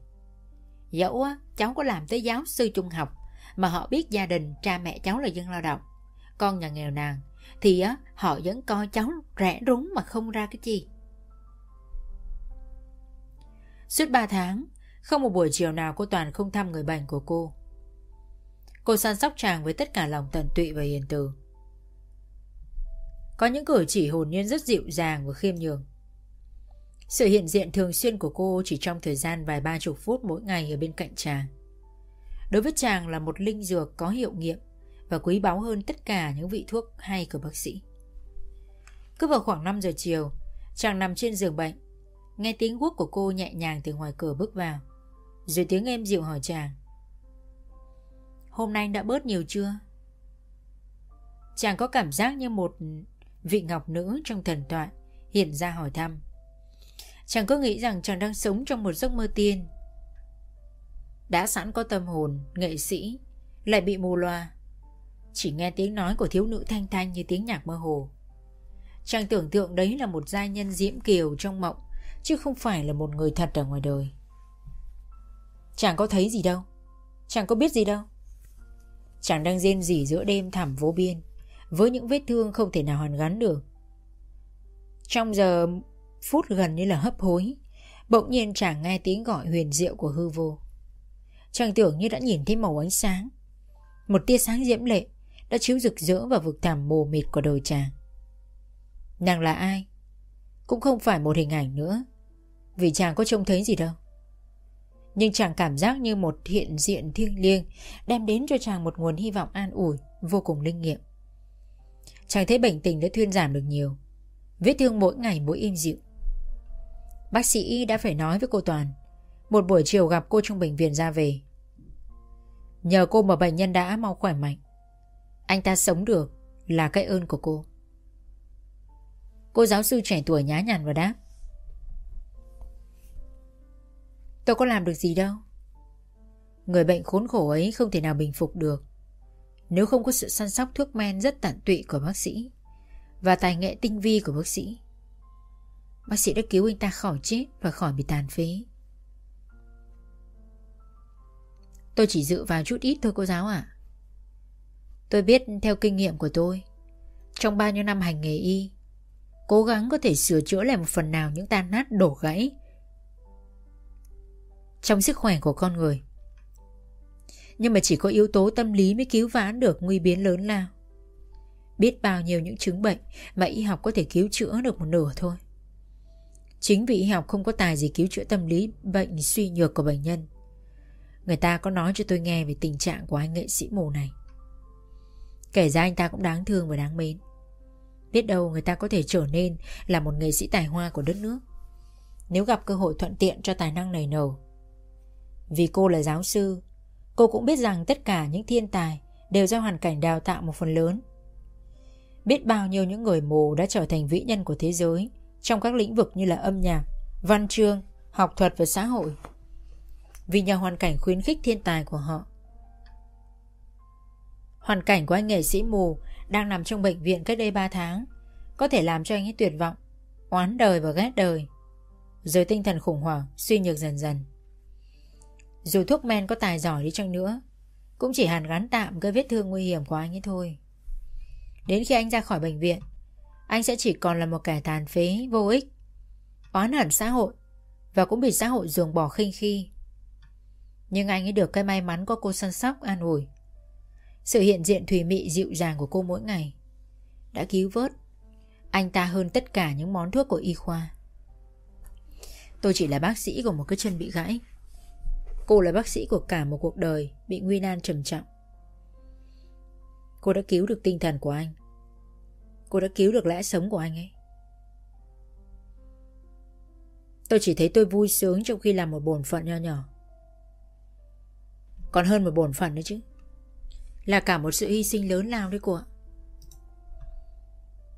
Dẫu cháu có làm tới giáo sư trung học Mà họ biết gia đình cha mẹ cháu là dân lao động. Con nhà nghèo nàn Thì á, họ vẫn coi cháu rẻ rúng mà không ra cái chi. Suốt 3 tháng Không một buổi chiều nào cô Toàn không thăm người bệnh của cô. Cô săn sóc chàng với tất cả lòng tận tụy và hiền từ. Có những cử chỉ hồn nhiên rất dịu dàng và khiêm nhường. Sự hiện diện thường xuyên của cô chỉ trong thời gian vài ba chục phút mỗi ngày ở bên cạnh chàng Đối với chàng là một linh dược có hiệu nghiệm Và quý báu hơn tất cả những vị thuốc hay của bác sĩ Cứ vào khoảng 5 giờ chiều, Chàng nằm trên giường bệnh Nghe tiếng guốc của cô nhẹ nhàng từ ngoài cửa bước vào Rồi tiếng em dịu hỏi chàng, Hôm nay anh đã bớt nhiều chưa? Chàng có cảm giác như một vị ngọc nữ trong thần thoại hiện ra hỏi thăm. Chàng có nghĩ rằng chàng đang sống trong một giấc mơ tiên. Đã sẵn có tâm hồn, nghệ sĩ, lại bị mù loa. Chỉ nghe tiếng nói của thiếu nữ thanh thanh như tiếng nhạc mơ hồ. Chàng tưởng tượng đấy là một giai nhân diễm kiều trong mộng, chứ không phải là một người thật ở ngoài đời. Chàng có thấy gì đâu, chàng có biết gì đâu. Chàng đang rên rỉ giữa đêm thẳm vô biên Với những vết thương không thể nào hoàn gắn được Trong giờ phút gần như là hấp hối Bỗng nhiên chàng nghe tiếng gọi huyền diệu của hư vô Chàng tưởng như đã nhìn thấy màu ánh sáng Một tia sáng diễm lệ Đã chiếu rực rỡ vào vực thẳm mù mịt của đời chàng Nàng là ai? Cũng không phải một hình ảnh nữa Vì chàng có trông thấy gì đâu nhưng chàng cảm giác như một hiện diện thiêng liêng đem đến cho chàng một nguồn hy vọng an ủi vô cùng linh nghiệm. Chàng thấy bệnh tình đã thuyên giảm được nhiều, vết thương mỗi ngày mỗi im dịu. Bác sĩ đã phải nói với cô Toàn, một buổi chiều gặp cô trong bệnh viện ra về. Nhờ cô mà bệnh nhân đã mau khỏe mạnh. Anh ta sống được là cái ơn của cô. Cô giáo sư trẻ tuổi nhá nhặn và đáp. Tôi có làm được gì đâu Người bệnh khốn khổ ấy không thể nào bình phục được Nếu không có sự săn sóc thuốc men rất tận tụy của bác sĩ Và tài nghệ tinh vi của bác sĩ Bác sĩ đã cứu anh ta khỏi chết và khỏi bị tàn phế Tôi chỉ dựa vào chút ít thôi, cô giáo ạ Tôi biết theo kinh nghiệm của tôi, Trong bao nhiêu năm hành nghề y, Cố gắng có thể sửa chữa lại một phần nào những tan nát đổ gãy trong sức khỏe của con người. Nhưng mà chỉ có yếu tố tâm lý mới cứu vãn được nguy biến lớn lao. Biết bao nhiêu những chứng bệnh mà y học có thể cứu chữa được một nửa thôi. Chính vì y học không có tài gì cứu chữa tâm lý bệnh suy nhược của bệnh nhân. Người ta có nói cho tôi nghe về tình trạng của anh nghệ sĩ mù này. Kể ra anh ta cũng đáng thương và đáng mến. Biết đâu người ta có thể trở nên là một nghệ sĩ tài hoa của đất nước. Nếu gặp cơ hội thuận tiện cho tài năng này nở vì cô là giáo sư, cô cũng biết rằng tất cả những thiên tài đều do hoàn cảnh đào tạo một phần lớn. Biết bao nhiêu những người mù đã trở thành vĩ nhân của thế giới trong các lĩnh vực như là âm nhạc, văn chương, học thuật và xã hội. Vì nhờ hoàn cảnh khuyến khích thiên tài của họ. Hoàn cảnh của anh nghệ sĩ mù đang nằm trong bệnh viện cách đây 3 tháng có thể làm cho anh ấy tuyệt vọng, oán đời và ghét đời. Rồi tinh thần khủng hoảng, suy nhược dần dần. Dù thuốc men có tài giỏi đi chăng nữa Cũng chỉ hàn gắn tạm cái vết thương nguy hiểm của anh ấy thôi Đến khi anh ra khỏi bệnh viện anh sẽ chỉ còn là một kẻ tàn phế, vô ích, Oán hận xã hội, Và cũng bị xã hội ruồng bỏ khinh khi Nhưng anh ấy được cái may mắn có cô săn sóc an ủi Sự hiện diện thùy mị dịu dàng của cô mỗi ngày Đã cứu vớt Anh ta hơn tất cả những món thuốc của y khoa Tôi chỉ là bác sĩ của một cái chân bị gãy Cô là bác sĩ của cả một cuộc đời bị nguy nan trầm trọng. Cô đã cứu được tinh thần của anh. Cô đã cứu được lẽ sống của anh ấy. Tôi chỉ thấy tôi vui sướng trong khi làm một bổn phận nho nhỏ. Còn hơn một bổn phận nữa chứ. Là cả một sự hy sinh lớn lao đấy cô ạ.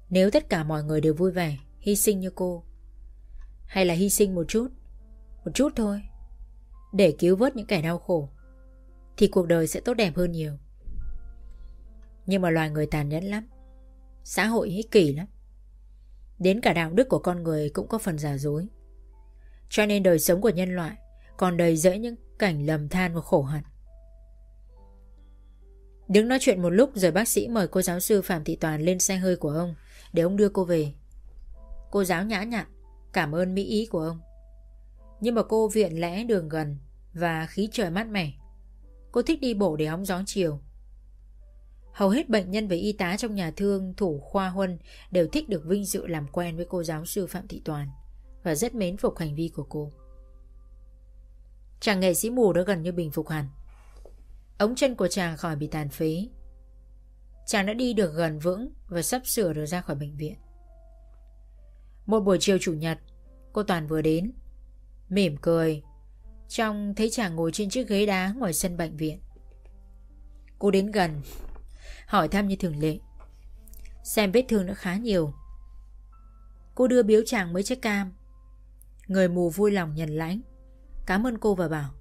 Nếu tất cả mọi người đều vui vẻ, Hy sinh như cô, Hay là hy sinh một chút Một chút thôi, Để cứu vớt những kẻ đau khổ, Thì cuộc đời sẽ tốt đẹp hơn nhiều. Nhưng mà loài người tàn nhẫn lắm. Xã hội ích kỷ lắm. Đến cả đạo đức của con người cũng có phần giả dối. Cho nên đời sống của nhân loại Còn đầy rẫy những cảnh lầm than và khổ hận. Đứng nói chuyện một lúc rồi bác sĩ mời cô giáo sư Phạm Thị Toàn lên xe hơi của ông Để ông đưa cô về. Cô giáo nhã nhặn, Cảm ơn mỹ ý của ông. Nhưng mà cô viện lẽ đường gần Và khí trời mát mẻ. Cô thích đi bộ để hóng gió chiều. Hầu hết bệnh nhân và y tá trong nhà thương thủ khoa huân đều thích được vinh dự làm quen với cô giáo sư Phạm Thị Toàn và rất mến phục hành vi của cô. Chàng nghệ sĩ mù đã gần như bình phục hẳn. Ống chân của chàng khỏi bị tàn phế. Chàng đã đi được gần vững và sắp sửa được ra khỏi bệnh viện. Một buổi chiều chủ nhật, cô Toàn vừa đến, mỉm cười, trong thấy chàng ngồi trên chiếc ghế đá ngoài sân bệnh viện. Cô đến gần hỏi thăm như thường lệ. Xem vết thương đã khá nhiều. Cô đưa biếu chàng mấy chiếc cam. Người mù vui lòng nhận lãnh. Cảm ơn cô và bảo.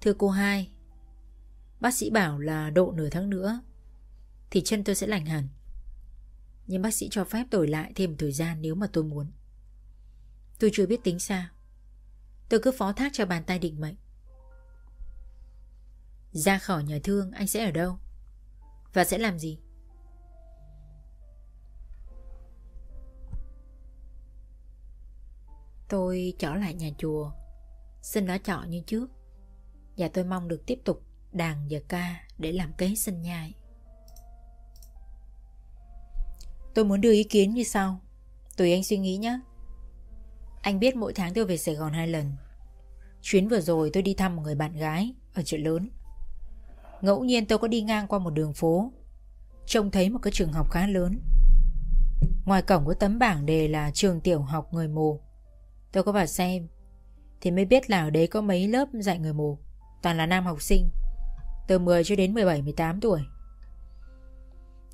Thưa cô hai, bác sĩ bảo là độ nửa tháng nữa thì chân tôi sẽ lành hẳn. Nhưng bác sĩ cho phép tôi lại thêm thời gian nếu mà tôi muốn. Tôi chưa biết tính sao. Tôi cứ phó thác cho bàn tay định mệnh. Ra khỏi nhà thương anh sẽ ở đâu? Và sẽ làm gì? Tôi trở lại nhà chùa. Xin ở trọ như trước. Và tôi mong được tiếp tục đàn và ca Để làm kế sinh nhai. Tôi muốn đưa ý kiến như sau. Tùy anh suy nghĩ nhé. Anh biết mỗi tháng tôi về Sài Gòn hai lần. Chuyến vừa rồi tôi đi thăm một người bạn gái Ở chợ lớn. Ngẫu nhiên tôi có đi ngang qua một đường phố. Trông thấy một cái trường học khá lớn. Ngoài cổng có tấm bảng đề là trường tiểu học người mù. Tôi có vào xem, Thì mới biết là ở đấy có mấy lớp dạy người mù. Toàn là nam học sinh. Từ 10 cho đến 17-18 tuổi.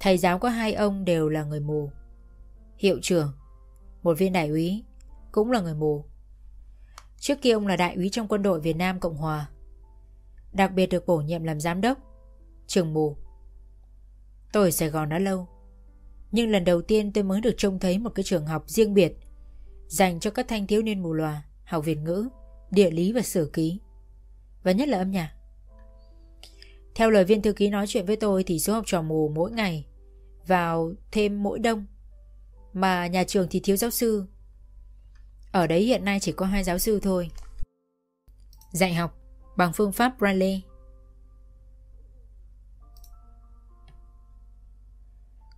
Thầy giáo có hai ông đều là người mù. Hiệu trưởng, Một viên đại úy, Cũng là người mù. Trước kia ông là đại úy trong quân đội Việt Nam Cộng Hòa. Đặc biệt được bổ nhiệm làm giám đốc. Trường mù. Tôi ở Sài Gòn đã lâu, Nhưng lần đầu tiên tôi mới được trông thấy một cái trường học riêng biệt, Dành cho các thanh thiếu niên mù lòa Học Việt ngữ, Địa lý và sử ký, Và nhất là âm nhạc. Theo lời viên thư ký nói chuyện với tôi Thì số học trò mù mỗi ngày Vào thêm mỗi đông, Mà nhà trường thì thiếu giáo sư. Ở đấy hiện nay chỉ có hai giáo sư thôi. Dạy học bằng phương pháp Braille.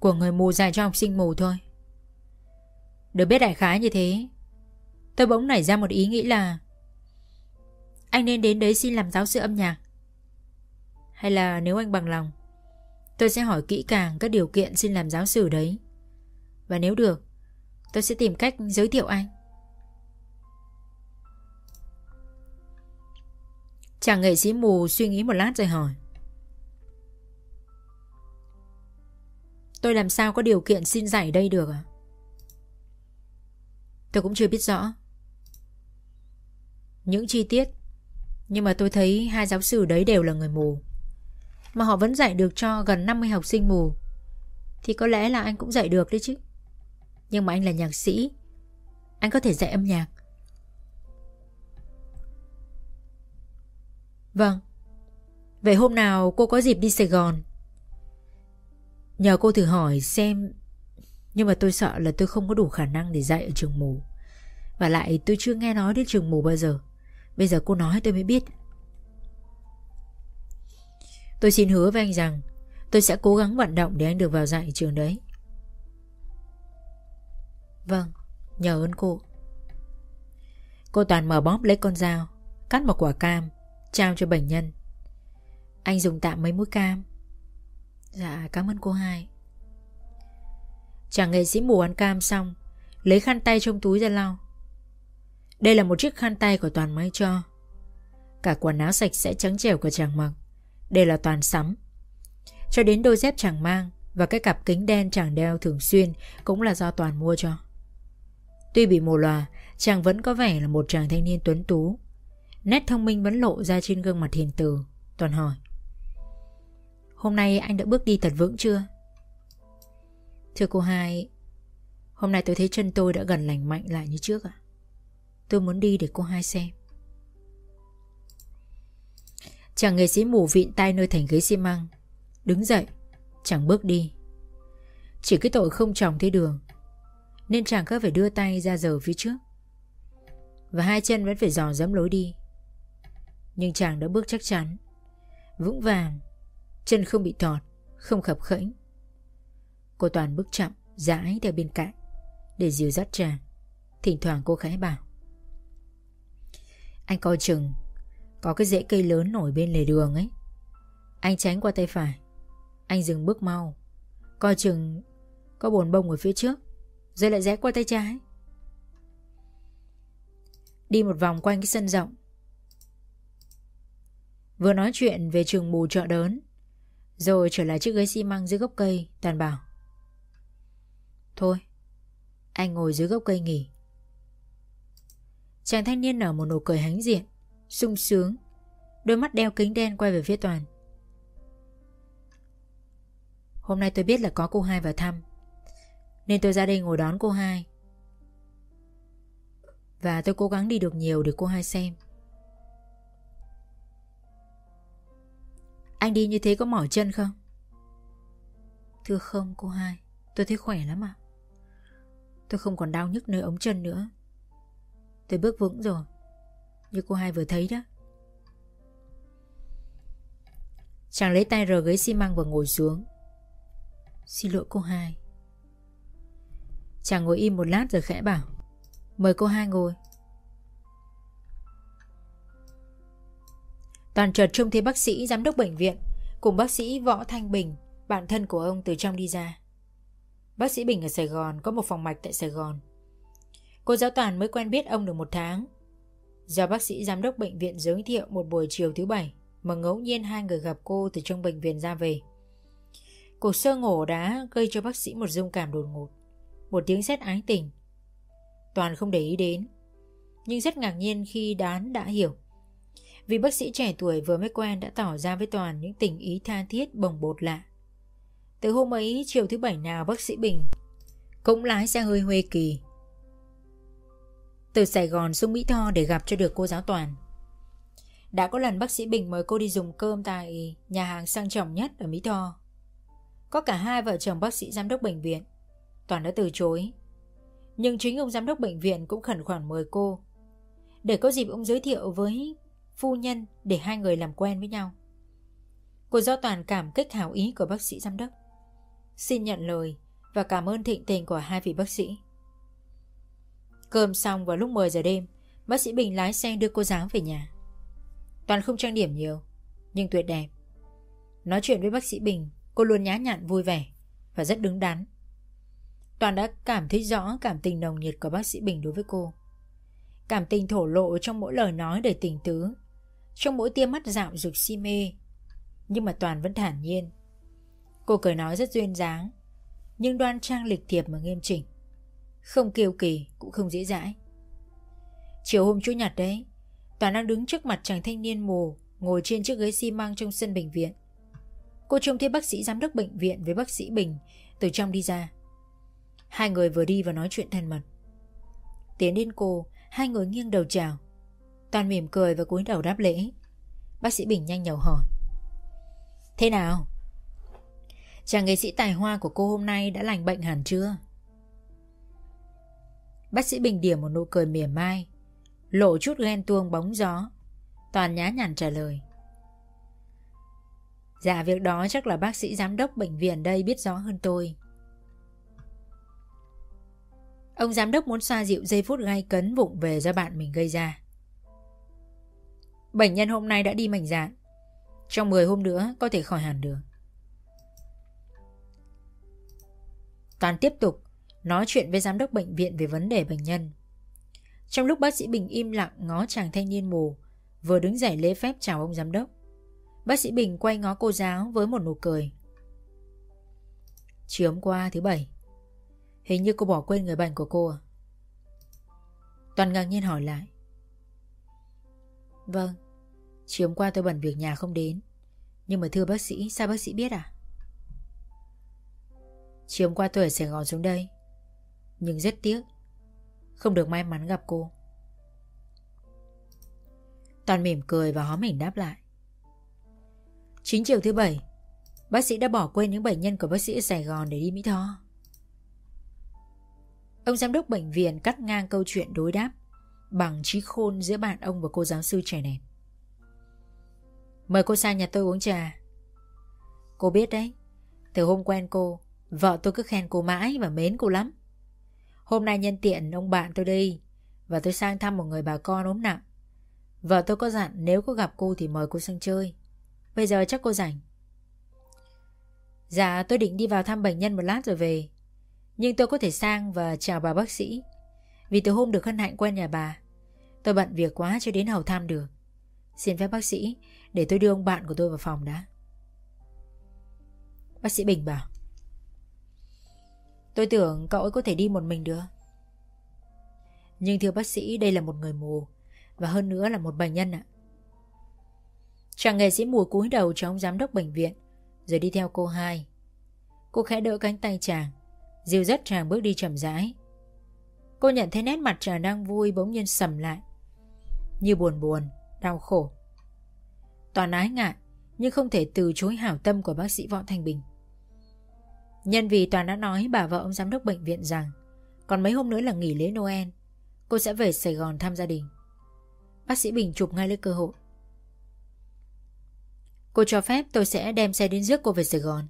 Của người mù dạy cho học sinh mù thôi. Được biết đại khái như thế, tôi bỗng nảy ra một ý nghĩ là anh nên đến đấy xin làm giáo sư âm nhạc. Hay là nếu anh bằng lòng, tôi sẽ hỏi kỹ càng các điều kiện xin làm giáo sư đấy. Và nếu được, tôi sẽ tìm cách giới thiệu anh. Chàng nghệ sĩ mù suy nghĩ một lát rồi hỏi. Tôi làm sao có điều kiện xin giải đây được à? Tôi cũng chưa biết rõ. Những chi tiết, Nhưng mà tôi thấy hai giáo sư đấy đều là người mù. Mà họ vẫn dạy được cho gần 50 học sinh mù. Thì có lẽ là anh cũng dạy được đấy chứ. Nhưng mà anh là nhạc sĩ, Anh có thể dạy âm nhạc. Vâng. Vậy hôm nào cô có dịp đi Sài Gòn? Nhờ cô thử hỏi xem, Nhưng mà tôi sợ là tôi không có đủ khả năng để dạy ở trường mù. Và lại tôi chưa nghe nói đến trường mù bao giờ. Bây giờ cô nói tôi mới biết. Tôi xin hứa với anh rằng Tôi sẽ cố gắng vận động để anh được vào dạy trường đấy. Vâng Nhờ ơn cô. Cô Toàn mở bóp lấy con dao, Cắt một quả cam Trao cho bệnh nhân. Anh dùng tạm mấy mũi cam? Dạ cảm ơn cô hai. Chàng nghệ sĩ mù ăn cam xong, Lấy khăn tay trong túi ra lau. Đây là một chiếc khăn tay của Toàn mới cho. Cả quần áo sạch sẽ trắng trẻo của chàng mặc. Đây là Toàn sắm. Cho đến đôi dép chàng mang Và cái cặp kính đen chàng đeo thường xuyên Cũng là do Toàn mua cho. Tuy bị mù lòa Chàng vẫn có vẻ là một chàng thanh niên tuấn tú. Nét thông minh vẫn lộ ra trên gương mặt hiền từ. Toàn hỏi. Hôm nay anh đã bước đi thật vững chưa? Thưa cô hai, Hôm nay tôi thấy chân tôi đã gần lành mạnh lại như trước ạ. Tôi muốn đi để cô hai xem. Chàng nghệ sĩ mù vịn tay nơi thành ghế xi măng. Đứng dậy, chàng bước đi. Chỉ cái tội không tròng thấy đường, Nên chàng cứ phải đưa tay ra giờ phía trước. Và hai chân vẫn phải dò dẫm lối đi. Nhưng chàng đã bước chắc chắn. Vững vàng, Chân không bị thọt, Không khập khễnh. Cô Toàn bước chậm Dãi theo bên cạnh, Để dìu dắt chàng. Thỉnh thoảng cô khẽ bảo, Anh coi chừng, Có cái rễ cây lớn nổi bên lề đường ấy. Anh tránh qua tay phải, Anh dừng bước mau. Coi chừng, Có bồn bông ở phía trước, Rồi lại rẽ qua tay trái. Đi một vòng quanh cái sân rộng Vừa nói chuyện về trường mù chợ đớn. Rồi trở lại chiếc ghế xi măng dưới gốc cây, Toàn bảo. Thôi, Anh ngồi dưới gốc cây nghỉ. Chàng thanh niên nở một nụ cười hãnh diện, sung sướng. Đôi mắt đeo kính đen quay về phía Toàn. Hôm nay tôi biết là có cô hai vào thăm, Nên tôi ra đây ngồi đón cô hai. Và tôi cố gắng đi được nhiều để cô hai xem. Anh đi như thế có mỏi chân không? Thưa không, cô hai. Tôi thấy khỏe lắm ạ. Tôi không còn đau nhức nơi ống chân nữa. Tôi bước vững rồi. Như cô hai vừa thấy đó. Chàng lấy tay rờ ghế xi măng và ngồi xuống. Xin lỗi cô hai. Chàng ngồi im một lát rồi khẽ bảo, Mời cô hai ngồi. Toàn chợt trông thấy bác sĩ, giám đốc bệnh viện Cùng bác sĩ Võ Thanh Bình, Bạn thân của ông từ trong đi ra Bác sĩ Bình ở Sài Gòn, có một phòng mạch tại Sài Gòn. Cô giáo Toàn mới quen biết ông được một tháng. Do bác sĩ giám đốc bệnh viện giới thiệu một buổi chiều thứ bảy, mà ngẫu nhiên hai người gặp cô từ trong bệnh viện ra về. Cuộc sơ ngổ đã gây cho bác sĩ một dung cảm đột ngột. Một tiếng sét ái tình. Toàn không để ý đến. Nhưng rất ngạc nhiên khi đán đã hiểu. Vì bác sĩ trẻ tuổi vừa mới quen đã tỏ ra với Toàn những tình ý tha thiết, bồng bột lạ. Từ hôm ấy, chiều thứ bảy nào bác sĩ Bình cũng lái xe hơi Huê Kỳ. Từ Sài Gòn xuống Mỹ Tho để gặp cho được cô giáo Toàn. Đã có lần bác sĩ Bình mời cô đi dùng cơm tại nhà hàng sang trọng nhất ở Mỹ Tho. Có cả hai vợ chồng bác sĩ giám đốc bệnh viện. Toàn đã từ chối. Nhưng chính ông giám đốc bệnh viện cũng khẩn khoản mời cô. Để có dịp ông giới thiệu với phu nhân để hai người làm quen với nhau. Cô do Toàn cảm kích hảo ý của bác sĩ giám đốc. Xin nhận lời và cảm ơn thịnh tình của hai vị bác sĩ. Cơm xong vào lúc 10 giờ đêm, bác sĩ Bình lái xe đưa cô giáo về nhà. Toàn không trang điểm nhiều, nhưng tuyệt đẹp. Nói chuyện với bác sĩ Bình, cô luôn nhã nhặn vui vẻ và rất đứng đắn. Toàn đã cảm thấy rõ cảm tình nồng nhiệt của bác sĩ Bình đối với cô. Cảm tình thổ lộ trong mỗi lời nói đầy tình tứ, trong mỗi tia mắt dạo dục si mê. Nhưng mà Toàn vẫn thản nhiên, Cô cười nói rất duyên dáng Nhưng đoan trang lịch thiệp mà nghiêm chỉnh. Không kiêu kỳ cũng không dễ dãi. Chiều hôm chủ nhật đấy Toàn đang đứng trước mặt chàng thanh niên mù Ngồi trên chiếc ghế xi măng trong sân bệnh viện. Cô trông thấy bác sĩ giám đốc bệnh viện với bác sĩ Bình Từ trong đi ra. Hai người vừa đi và nói chuyện thân mật. Tiến đến cô Hai người nghiêng đầu chào. Toàn mỉm cười và cúi đầu đáp lễ. Bác sĩ Bình nhanh nhầu hỏi. Thế nào? Chàng nghệ sĩ tài hoa của cô hôm nay đã lành bệnh hẳn chưa? Bác sĩ Bình điểm một nụ cười mỉa mai, Lộ chút ghen tuông bóng gió. Toàn nhá nhằn trả lời. Dạ việc đó chắc là bác sĩ giám đốc bệnh viện đây biết rõ hơn tôi. Ông giám đốc muốn xoa dịu giây phút gai cấn vụng về do bạn mình gây ra. Bệnh nhân hôm nay đã đi mạnh dạn Trong 10 hôm nữa có thể khỏi hẳn được Toàn tiếp tục nói chuyện với giám đốc bệnh viện về vấn đề bệnh nhân. Trong lúc bác sĩ Bình im lặng ngó chàng thanh niên mù, vừa đứng dậy lễ phép chào ông giám đốc. Bác sĩ Bình quay ngó cô giáo với một nụ cười. Chiều hôm qua thứ bảy, hình như cô bỏ quên người bệnh của cô à? Toàn ngạc nhiên hỏi lại. Vâng, chiều hôm qua tôi bận việc nhà không đến. Nhưng mà thưa bác sĩ, sao bác sĩ biết à? Chiều hôm qua tôi ở Sài Gòn xuống đây. Nhưng rất tiếc, không được may mắn gặp cô. Toàn mỉm cười và hó mình đáp lại. Chính chiều thứ bảy, bác sĩ đã bỏ quên những bệnh nhân của bác sĩ ở Sài Gòn để đi Mỹ Tho. Ông giám đốc bệnh viện cắt ngang câu chuyện đối đáp bằng trí khôn giữa bạn ông và cô giáo sư trẻ đẹp. Mời cô sang nhà tôi uống trà. Cô biết đấy, từ hôm quen cô, vợ tôi cứ khen cô mãi và mến cô lắm. Hôm nay nhân tiện ông bạn tôi đi và tôi sang thăm một người bà con ốm nặng. Vợ tôi có dặn nếu có gặp cô thì mời cô sang chơi. Bây giờ chắc cô rảnh. Dạ tôi định đi vào thăm bệnh nhân một lát rồi về. Nhưng tôi có thể sang và chào bà bác sĩ. Vì từ hôm được hân hạnh quen nhà bà. Tôi bận việc quá cho đến hầu thăm được. Xin phép bác sĩ để tôi đưa ông bạn của tôi vào phòng đã. Bác sĩ Bình bảo. Tôi tưởng cậu ấy có thể đi một mình được. Nhưng thưa bác sĩ, đây là một người mù và hơn nữa là một bệnh nhân ạ. Chàng nghệ sĩ mùa cúi đầu cho ông giám đốc bệnh viện, Rồi đi theo cô hai Cô khẽ đỡ cánh tay chàng, Dìu dắt chàng bước đi chậm rãi Cô nhận thấy nét mặt chàng đang vui bỗng nhiên sầm lại. Như buồn buồn, đau khổ. Toàn ái ngại Nhưng không thể từ chối hảo tâm của bác sĩ Võ Thanh Bình. Nhân vì Toàn đã nói bà vợ ông giám đốc bệnh viện rằng Còn mấy hôm nữa là nghỉ lễ Noel Cô sẽ về Sài Gòn thăm gia đình. Bác sĩ Bình chụp ngay lấy cơ hội. Cô cho phép tôi sẽ đem xe đến rước cô về Sài Gòn.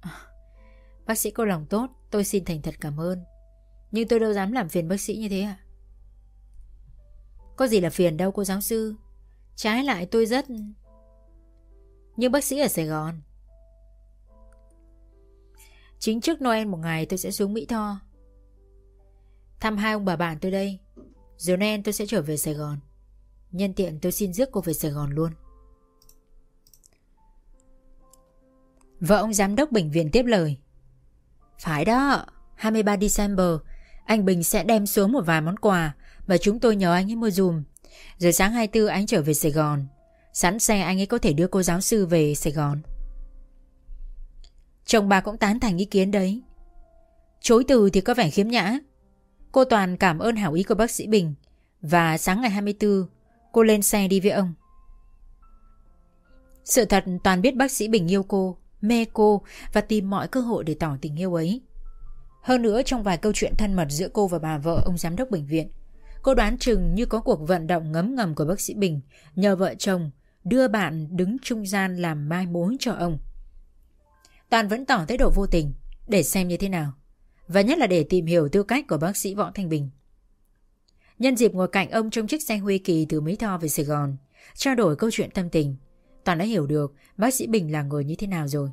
À, Bác sĩ cô lòng tốt Tôi xin thành thật cảm ơn. Nhưng tôi đâu dám làm phiền bác sĩ như thế à Có gì là phiền đâu, cô giáo sư. Trái lại tôi rất Nhưng bác sĩ ở Sài Gòn. Chính trước Noel một ngày tôi sẽ xuống Mỹ Tho. Thăm hai ông bà bạn tôi đây. Rồi Noel tôi sẽ trở về Sài Gòn. Nhân tiện tôi xin rước cô về Sài Gòn luôn. Vợ ông giám đốc bệnh viện tiếp lời. Phải đó 23 December anh Bình sẽ đem xuống một vài món quà Và chúng tôi nhờ anh ấy mua dùm Rồi sáng 24 anh trở về Sài Gòn. Sẵn xe anh ấy có thể đưa cô giáo sư về Sài Gòn. Chồng bà cũng tán thành ý kiến đấy. Chối từ thì có vẻ khiếm nhã. Cô Toàn cảm ơn hảo ý của bác sĩ Bình Và sáng ngày 24 Cô lên xe đi với ông. Sự thật Toàn biết bác sĩ Bình yêu cô, mê cô và tìm mọi cơ hội để tỏ tình yêu ấy. Hơn nữa trong vài câu chuyện thân mật giữa cô và bà vợ ông giám đốc bệnh viện, cô đoán chừng như có cuộc vận động ngấm ngầm của bác sĩ Bình nhờ vợ chồng đưa bạn đứng trung gian làm mai mối cho ông. Toàn vẫn tỏ thái độ vô tình để xem như thế nào và nhất là để tìm hiểu tư cách của bác sĩ Võ Thanh Bình. Nhân dịp ngồi cạnh ông trong chiếc xe Huy Kỳ từ Mỹ Tho về Sài Gòn, trao đổi câu chuyện tâm tình, Toàn đã hiểu được bác sĩ Bình là người như thế nào rồi.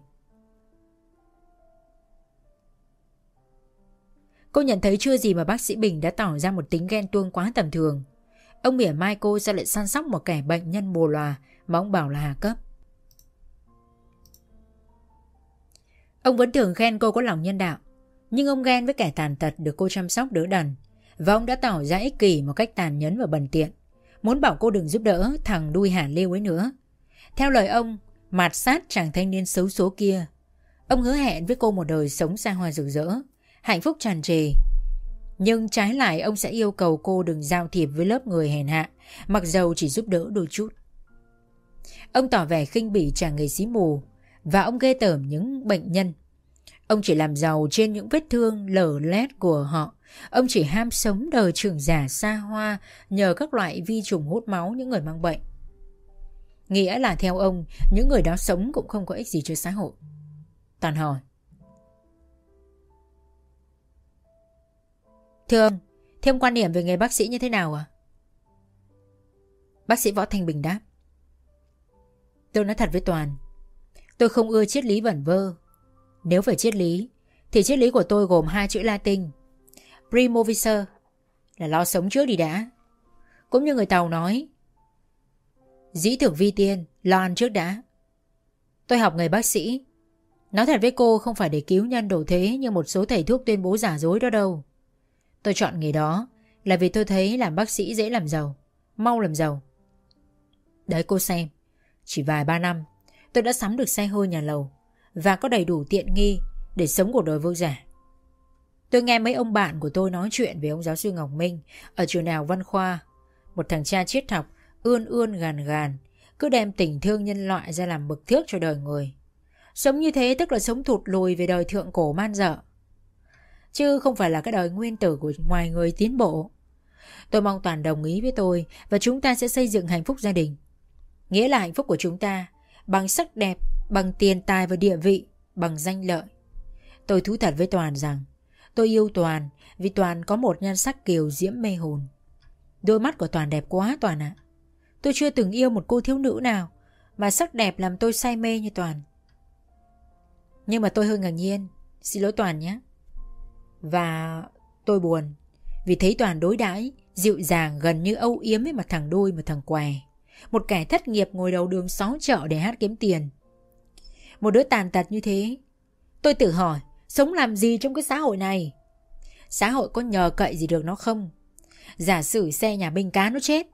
Cô nhận thấy chưa gì mà bác sĩ Bình đã tỏ ra một tính ghen tuông quá tầm thường. Ông mỉa mai cô sẽ lại săn sóc một kẻ bệnh nhân bồ lòa mà ông bảo là hạ cấp. Ông vẫn thường khen cô có lòng nhân đạo, nhưng ông ghen với kẻ tàn tật được cô chăm sóc đỡ đần, và ông đã tỏ ra ích kỷ một cách tàn nhẫn và bần tiện, muốn bảo cô đừng giúp đỡ thằng đuôi hả liêu ấy nữa. Theo lời ông, mạt sát chàng thanh niên xấu số kia. Ông hứa hẹn với cô một đời sống xa hoa rực rỡ, hạnh phúc tràn trề. Nhưng trái lại ông sẽ yêu cầu cô đừng giao thiệp với lớp người hèn hạ, mặc dầu chỉ giúp đỡ đôi chút. Ông tỏ vẻ khinh bỉ chàng người xí mù, và ông ghê tởm những bệnh nhân. Ông chỉ làm giàu trên những vết thương lở lét của họ. Ông chỉ ham sống đời trưởng giả xa hoa nhờ các loại vi trùng hút máu những người mang bệnh. Nghĩa là theo ông Những người đó sống cũng không có ích gì cho xã hội Toàn hỏi Thưa ông, Thêm quan điểm về nghề bác sĩ như thế nào à Bác sĩ Võ Thanh Bình đáp. Tôi nói thật với Toàn, Tôi không ưa triết lý vẩn vơ. Nếu phải triết lý, Thì triết lý của tôi gồm hai chữ Latin Primoviser Là lo sống trước đi đã. Cũng như người Tàu nói, Dĩ thực vi tiên, Lo ăn trước đã. Tôi học nghề bác sĩ, Nói thật với cô không phải để cứu nhân đổ thế Như một số thầy thuốc tuyên bố giả dối đó đâu. Tôi chọn nghề đó Là vì tôi thấy làm bác sĩ dễ làm giàu, Mau làm giàu. Đấy, cô xem, Chỉ vài ba năm, Tôi đã sắm được xe hơi nhà lầu Và có đầy đủ tiện nghi Để sống cuộc đời vô giả Tôi nghe mấy ông bạn của tôi nói chuyện Về ông giáo sư Ngọc Minh Ở trường nào Văn Khoa. Một thằng cha triết học, Ươn ươn gàn gàn, Cứ đem tình thương nhân loại ra làm bực thước cho đời người. Sống như thế tức là sống thụt lùi Về đời thượng cổ man dợ. Chứ không phải là cái đời nguyên tử của ngoài người tiến bộ. Tôi mong Toàn đồng ý với tôi Và chúng ta sẽ xây dựng hạnh phúc gia đình. Nghĩa là hạnh phúc của chúng ta Bằng sắc đẹp, bằng tiền tài và địa vị Bằng danh lợi. Tôi thú thật với Toàn rằng Tôi yêu Toàn vì Toàn có một nhan sắc kiều diễm mê hồn. Đôi mắt của Toàn đẹp quá Toàn ạ. Tôi chưa từng yêu một cô thiếu nữ nào Mà sắc đẹp làm tôi say mê như Toàn. Nhưng mà tôi hơi ngạc nhiên. Xin lỗi Toàn nhé. Và tôi buồn, Vì thấy Toàn đối đãi, Dịu dàng gần như âu yếm với mặt thằng đôi một thằng què. Một kẻ thất nghiệp ngồi đầu đường xó chợ để hát kiếm tiền. Một đứa tàn tật như thế, Tôi tự hỏi, Sống làm gì trong cái xã hội này? Xã hội có nhờ cậy gì được nó không? Giả sử xe nhà binh cá nó chết,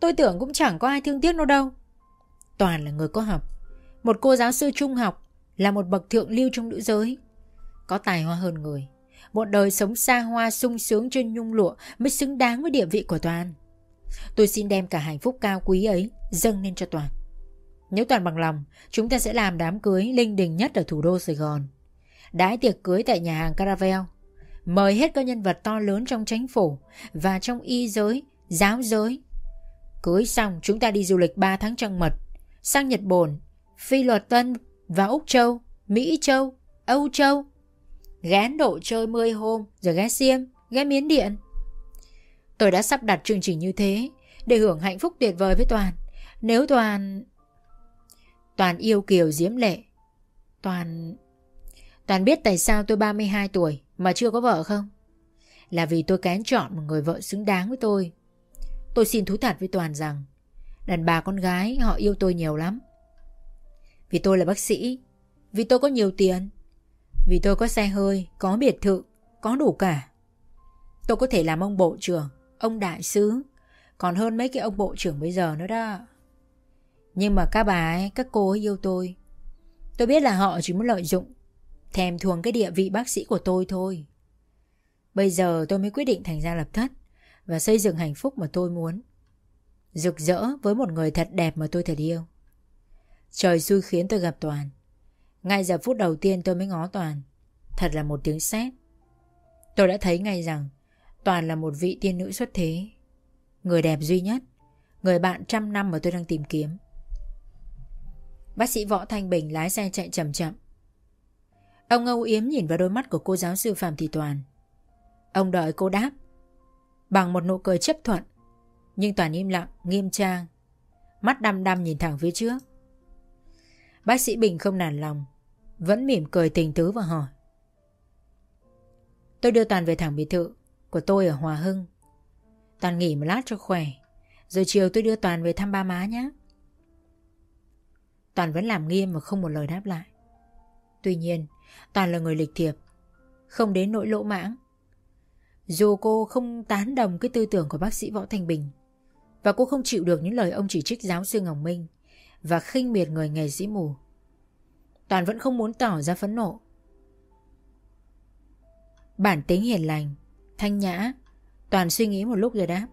Tôi tưởng cũng chẳng có ai thương tiếc nó đâu. Toàn là người có học. Một cô giáo sư trung học Là một bậc thượng lưu trong nữ giới. Có tài hoa hơn người một đời sống xa hoa sung sướng trên nhung lụa mới xứng đáng với địa vị của Toàn. Tôi xin đem cả hạnh phúc cao quý ấy dâng lên cho Toàn. Nếu Toàn bằng lòng, chúng ta sẽ làm đám cưới linh đình nhất ở thủ đô Sài Gòn. Đãi tiệc cưới tại nhà hàng Caravel. Mời hết các nhân vật to lớn trong chính phủ và trong y giới, giáo giới. Cưới xong chúng ta đi du lịch 3 tháng trăng mật, sang Nhật Bản, Phi Luật Tân và Úc Châu, Mỹ Châu, Âu Châu ghé Ấn Độ chơi 10 hôm rồi ghé Xiêm, ghé Miến Điện. Tôi đã sắp đặt chương trình như thế để hưởng hạnh phúc tuyệt vời với Toàn. Nếu Toàn... Toàn yêu Kiều diễm lệ. Toàn... Toàn biết tại sao tôi 32 tuổi mà chưa có vợ không? Là vì tôi kén chọn một người vợ xứng đáng với tôi. Tôi xin thú thật với Toàn rằng đàn bà con gái họ yêu tôi nhiều lắm. Vì tôi là bác sĩ, vì tôi có nhiều tiền, vì tôi có xe hơi, có biệt thự, có đủ cả. Tôi có thể làm ông bộ trưởng, ông đại sứ, còn hơn mấy cái ông bộ trưởng bây giờ nữa đó. Nhưng mà các bà ấy, các cô ấy yêu tôi. Tôi biết là họ chỉ muốn lợi dụng, thèm thuồng cái địa vị bác sĩ của tôi thôi. Bây giờ tôi mới quyết định thành ra lập thất và xây dựng hạnh phúc mà tôi muốn. Rực rỡ với một người thật đẹp mà tôi thật yêu. Trời xui khiến tôi gặp Toàn. Ngay giờ phút đầu tiên tôi mới ngó Toàn. Thật là một tiếng sét. Tôi đã thấy ngay rằng Toàn là một vị tiên nữ xuất thế. Người đẹp duy nhất. Người bạn trăm năm mà tôi đang tìm kiếm. Bác sĩ Võ Thanh Bình lái xe chạy chậm chậm. Ông âu yếm nhìn vào đôi mắt của cô giáo sư Phạm Thị Toàn. Ông đợi cô đáp. Bằng một nụ cười chấp thuận. Nhưng Toàn im lặng, nghiêm trang. Mắt đăm đăm nhìn thẳng phía trước. Bác sĩ Bình không nản lòng vẫn mỉm cười tình tứ và hỏi. Tôi đưa Toàn về thẳng biệt thự. Của tôi ở Hòa Hưng. Toàn nghỉ một lát cho khỏe. Rồi chiều tôi đưa Toàn về thăm ba má nhé. Toàn vẫn làm nghiêm và không một lời đáp lại. Tuy nhiên, Toàn là người lịch thiệp, Không đến nỗi lỗ mãng. Dù cô không tán đồng cái tư tưởng của bác sĩ Võ Thành Bình, Và cô không chịu được những lời ông chỉ trích giáo sư Ngọc Minh Và khinh miệt người nghệ sĩ mù Toàn vẫn không muốn tỏ ra phẫn nộ. Bản tính hiền lành, Thanh nhã. Toàn suy nghĩ một lúc rồi đáp.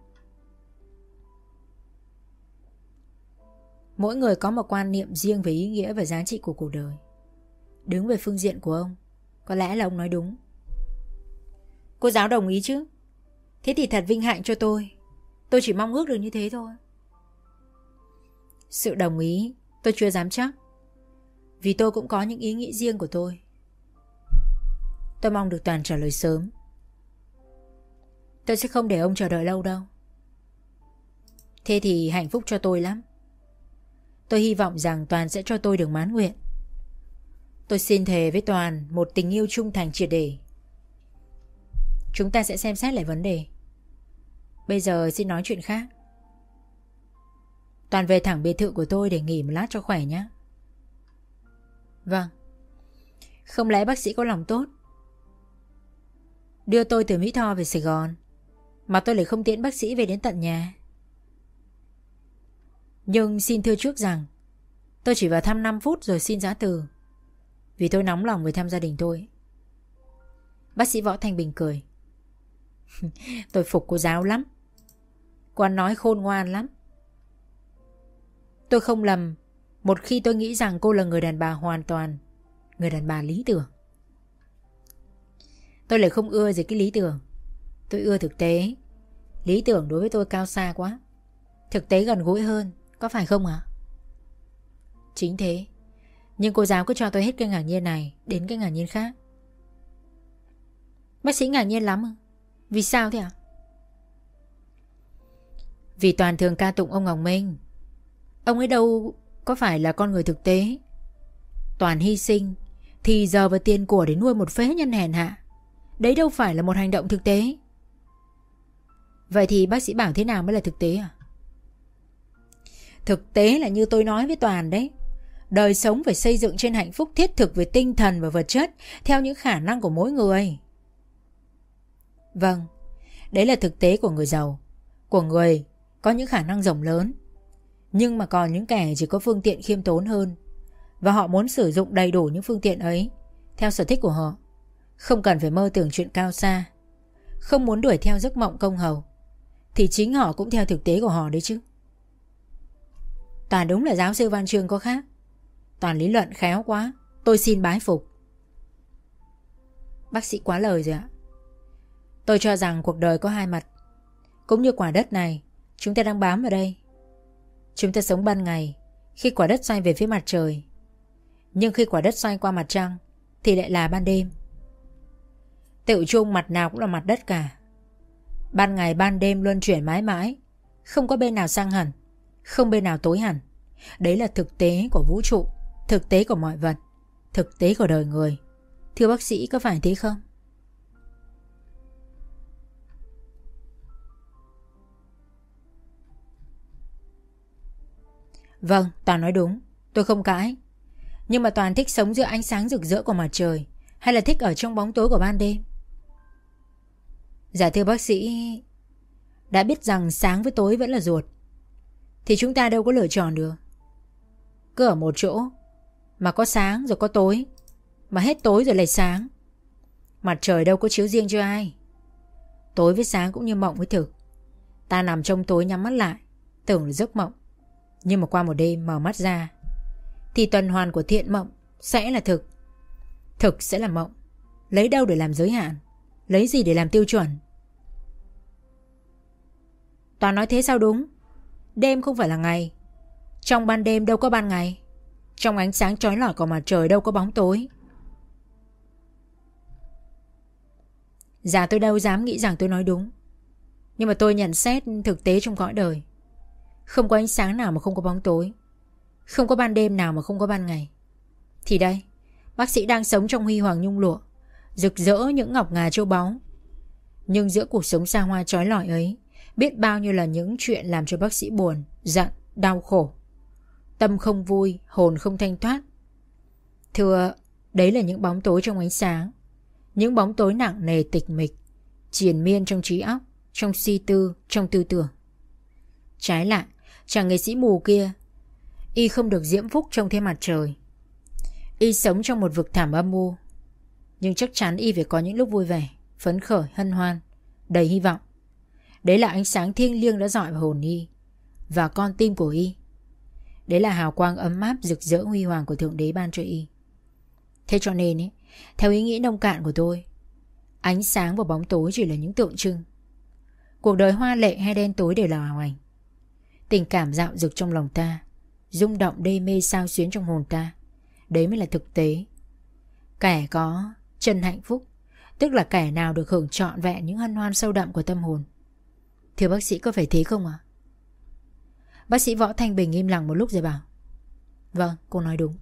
Mỗi người có một quan niệm riêng về ý nghĩa và giá trị của cuộc đời. Đứng về phương diện của ông, Có lẽ là ông nói đúng. Cô giáo đồng ý chứ? Thế thì thật vinh hạnh cho tôi. Tôi chỉ mong ước được như thế thôi. Sự đồng ý, tôi chưa dám chắc vì tôi cũng có những ý nghĩ riêng của tôi Tôi mong được Toàn trả lời sớm Tôi sẽ không để ông chờ đợi lâu đâu Thế thì hạnh phúc cho tôi lắm Tôi hy vọng rằng Toàn sẽ cho tôi được mán nguyện Tôi xin thề với Toàn một tình yêu trung thành triệt để. Chúng ta sẽ xem xét lại vấn đề. Bây giờ xin nói chuyện khác. Toàn về thẳng biệt thự của tôi để nghỉ một lát cho khỏe nhé. Vâng. Không lẽ bác sĩ có lòng tốt? Đưa tôi từ Mỹ Tho về Sài Gòn, Mà tôi lại không tiễn bác sĩ về đến tận nhà Nhưng xin thưa trước rằng, Tôi chỉ vào thăm 5 phút rồi xin giá từ Vì tôi nóng lòng về thăm gia đình tôi Bác sĩ Võ Thanh Bình cười. [LAUGHS] Tôi phục cô giáo lắm Cô ăn nói khôn ngoan lắm Tôi không lầm một khi tôi nghĩ rằng cô là người đàn bà hoàn toàn, Người đàn bà lý tưởng. Tôi lại không ưa gì cái lý tưởng. Tôi ưa thực tế. Lý tưởng đối với tôi cao xa quá. Thực tế gần gũi hơn, Có phải không ạ? Chính thế. Nhưng cô giáo cứ cho tôi hết cái ngạc nhiên này, Đến cái ngạc nhiên khác. Bác sĩ ngạc nhiên lắm Vì sao thế ạ? Vì toàn thường ca tụng ông Ngọc Minh. Ông ấy đâu có phải là con người thực tế? Toàn hy sinh, Thì giờ và tiền của để nuôi một phế nhân hèn hạ. Đấy đâu phải là một hành động thực tế. Vậy thì bác sĩ bảo thế nào mới là thực tế à? Thực tế là như tôi nói với Toàn đấy. Đời sống phải xây dựng trên hạnh phúc thiết thực về tinh thần và vật chất Theo những khả năng của mỗi người. Vâng Đấy là thực tế của người giàu. Của người có những khả năng rộng lớn. Nhưng mà còn những kẻ chỉ có phương tiện khiêm tốn hơn. Và họ muốn sử dụng đầy đủ những phương tiện ấy. Theo sở thích của họ, không cần phải mơ tưởng chuyện cao xa. Không muốn đuổi theo giấc mộng công hầu. Thì chính họ cũng theo thực tế của họ đấy chứ. Toàn đúng là giáo sư Văn Trường có khác. Toàn lý luận khéo quá, Tôi xin bái phục. Bác sĩ quá lời rồi ạ. Tôi cho rằng cuộc đời có hai mặt. Cũng như quả đất này, Chúng ta đang bám vào đây. Chúng ta sống ban ngày, Khi quả đất xoay về phía mặt trời. Nhưng khi quả đất xoay qua mặt trăng, Thì lại là ban đêm. Tự chung mặt nào cũng là mặt đất cả. Ban ngày ban đêm luân chuyển mãi mãi, Không có bên nào sang hẳn, Không bên nào tối hẳn. Đấy là thực tế của vũ trụ, Thực tế của mọi vật, Thực tế của đời người. Thưa bác sĩ, có phải thế không? Vâng, Toàn nói đúng. Tôi không cãi. Nhưng mà Toàn thích sống giữa ánh sáng rực rỡ của mặt trời Hay là thích ở trong bóng tối của ban đêm? Dạ thưa bác sĩ Đã biết rằng sáng với tối vẫn là ruột Thì chúng ta đâu có lựa chọn được. Cứ ở một chỗ Mà có sáng rồi có tối Mà hết tối rồi lại sáng. Mặt trời đâu có chiếu riêng cho ai. Tối với sáng cũng như mộng với thực. Ta nằm trong tối nhắm mắt lại Tưởng là giấc mộng. Nhưng mà qua một đêm mở mắt ra, Thì tuần hoàn của thiện mộng Sẽ là thực. Thực sẽ là mộng. Lấy đâu để làm giới hạn? Lấy gì để làm tiêu chuẩn? Toàn nói thế sao đúng? Đêm không phải là ngày. Trong ban đêm đâu có ban ngày. Trong ánh sáng trói lọi của mặt trời đâu có bóng tối. Dạ tôi đâu dám nghĩ rằng tôi nói đúng. Nhưng mà tôi nhận xét thực tế trong cõi đời. Không có ánh sáng nào mà không có bóng tối Không có ban đêm nào mà không có ban ngày Thì đây Bác sĩ đang sống trong huy hoàng nhung lụa Rực rỡ những ngọc ngà châu báu Nhưng giữa cuộc sống xa hoa trói lọi ấy Biết bao nhiêu là những chuyện làm cho bác sĩ buồn, giận, đau khổ. Tâm không vui, hồn không thanh thoát. Thưa, đấy là những bóng tối trong ánh sáng. Những bóng tối nặng nề tịch mịch, triển miên trong trí óc, trong suy tư, trong tư tưởng. Trái lại, chàng nghệ sĩ mù kia, y không được diễm phúc trong thế mặt trời. Y sống trong một vực thảm âm mưu. Nhưng chắc chắn y phải có những lúc vui vẻ, phấn khởi, hân hoan, đầy hy vọng. Đấy là ánh sáng thiêng liêng đã dọi vào hồn y Và con tim của y Đấy là hào quang ấm áp rực rỡ huy hoàng của Thượng Đế ban cho y Thế cho nên ấy, Theo ý nghĩ nông cạn của tôi Ánh sáng và bóng tối chỉ là những tượng trưng Cuộc đời hoa lệ hay đen tối đều là ảo ảnh Tình cảm dạo dực trong lòng ta, rung động đê mê sao xuyến trong hồn ta. Đấy mới là thực tế. Kẻ có chân hạnh phúc, Tức là kẻ nào được hưởng trọn vẹn những hân hoan sâu đậm của tâm hồn. Thưa bác sĩ, có phải thế không ạ? Bác sĩ Võ Thanh Bình im lặng một lúc rồi bảo Vâng cô nói đúng.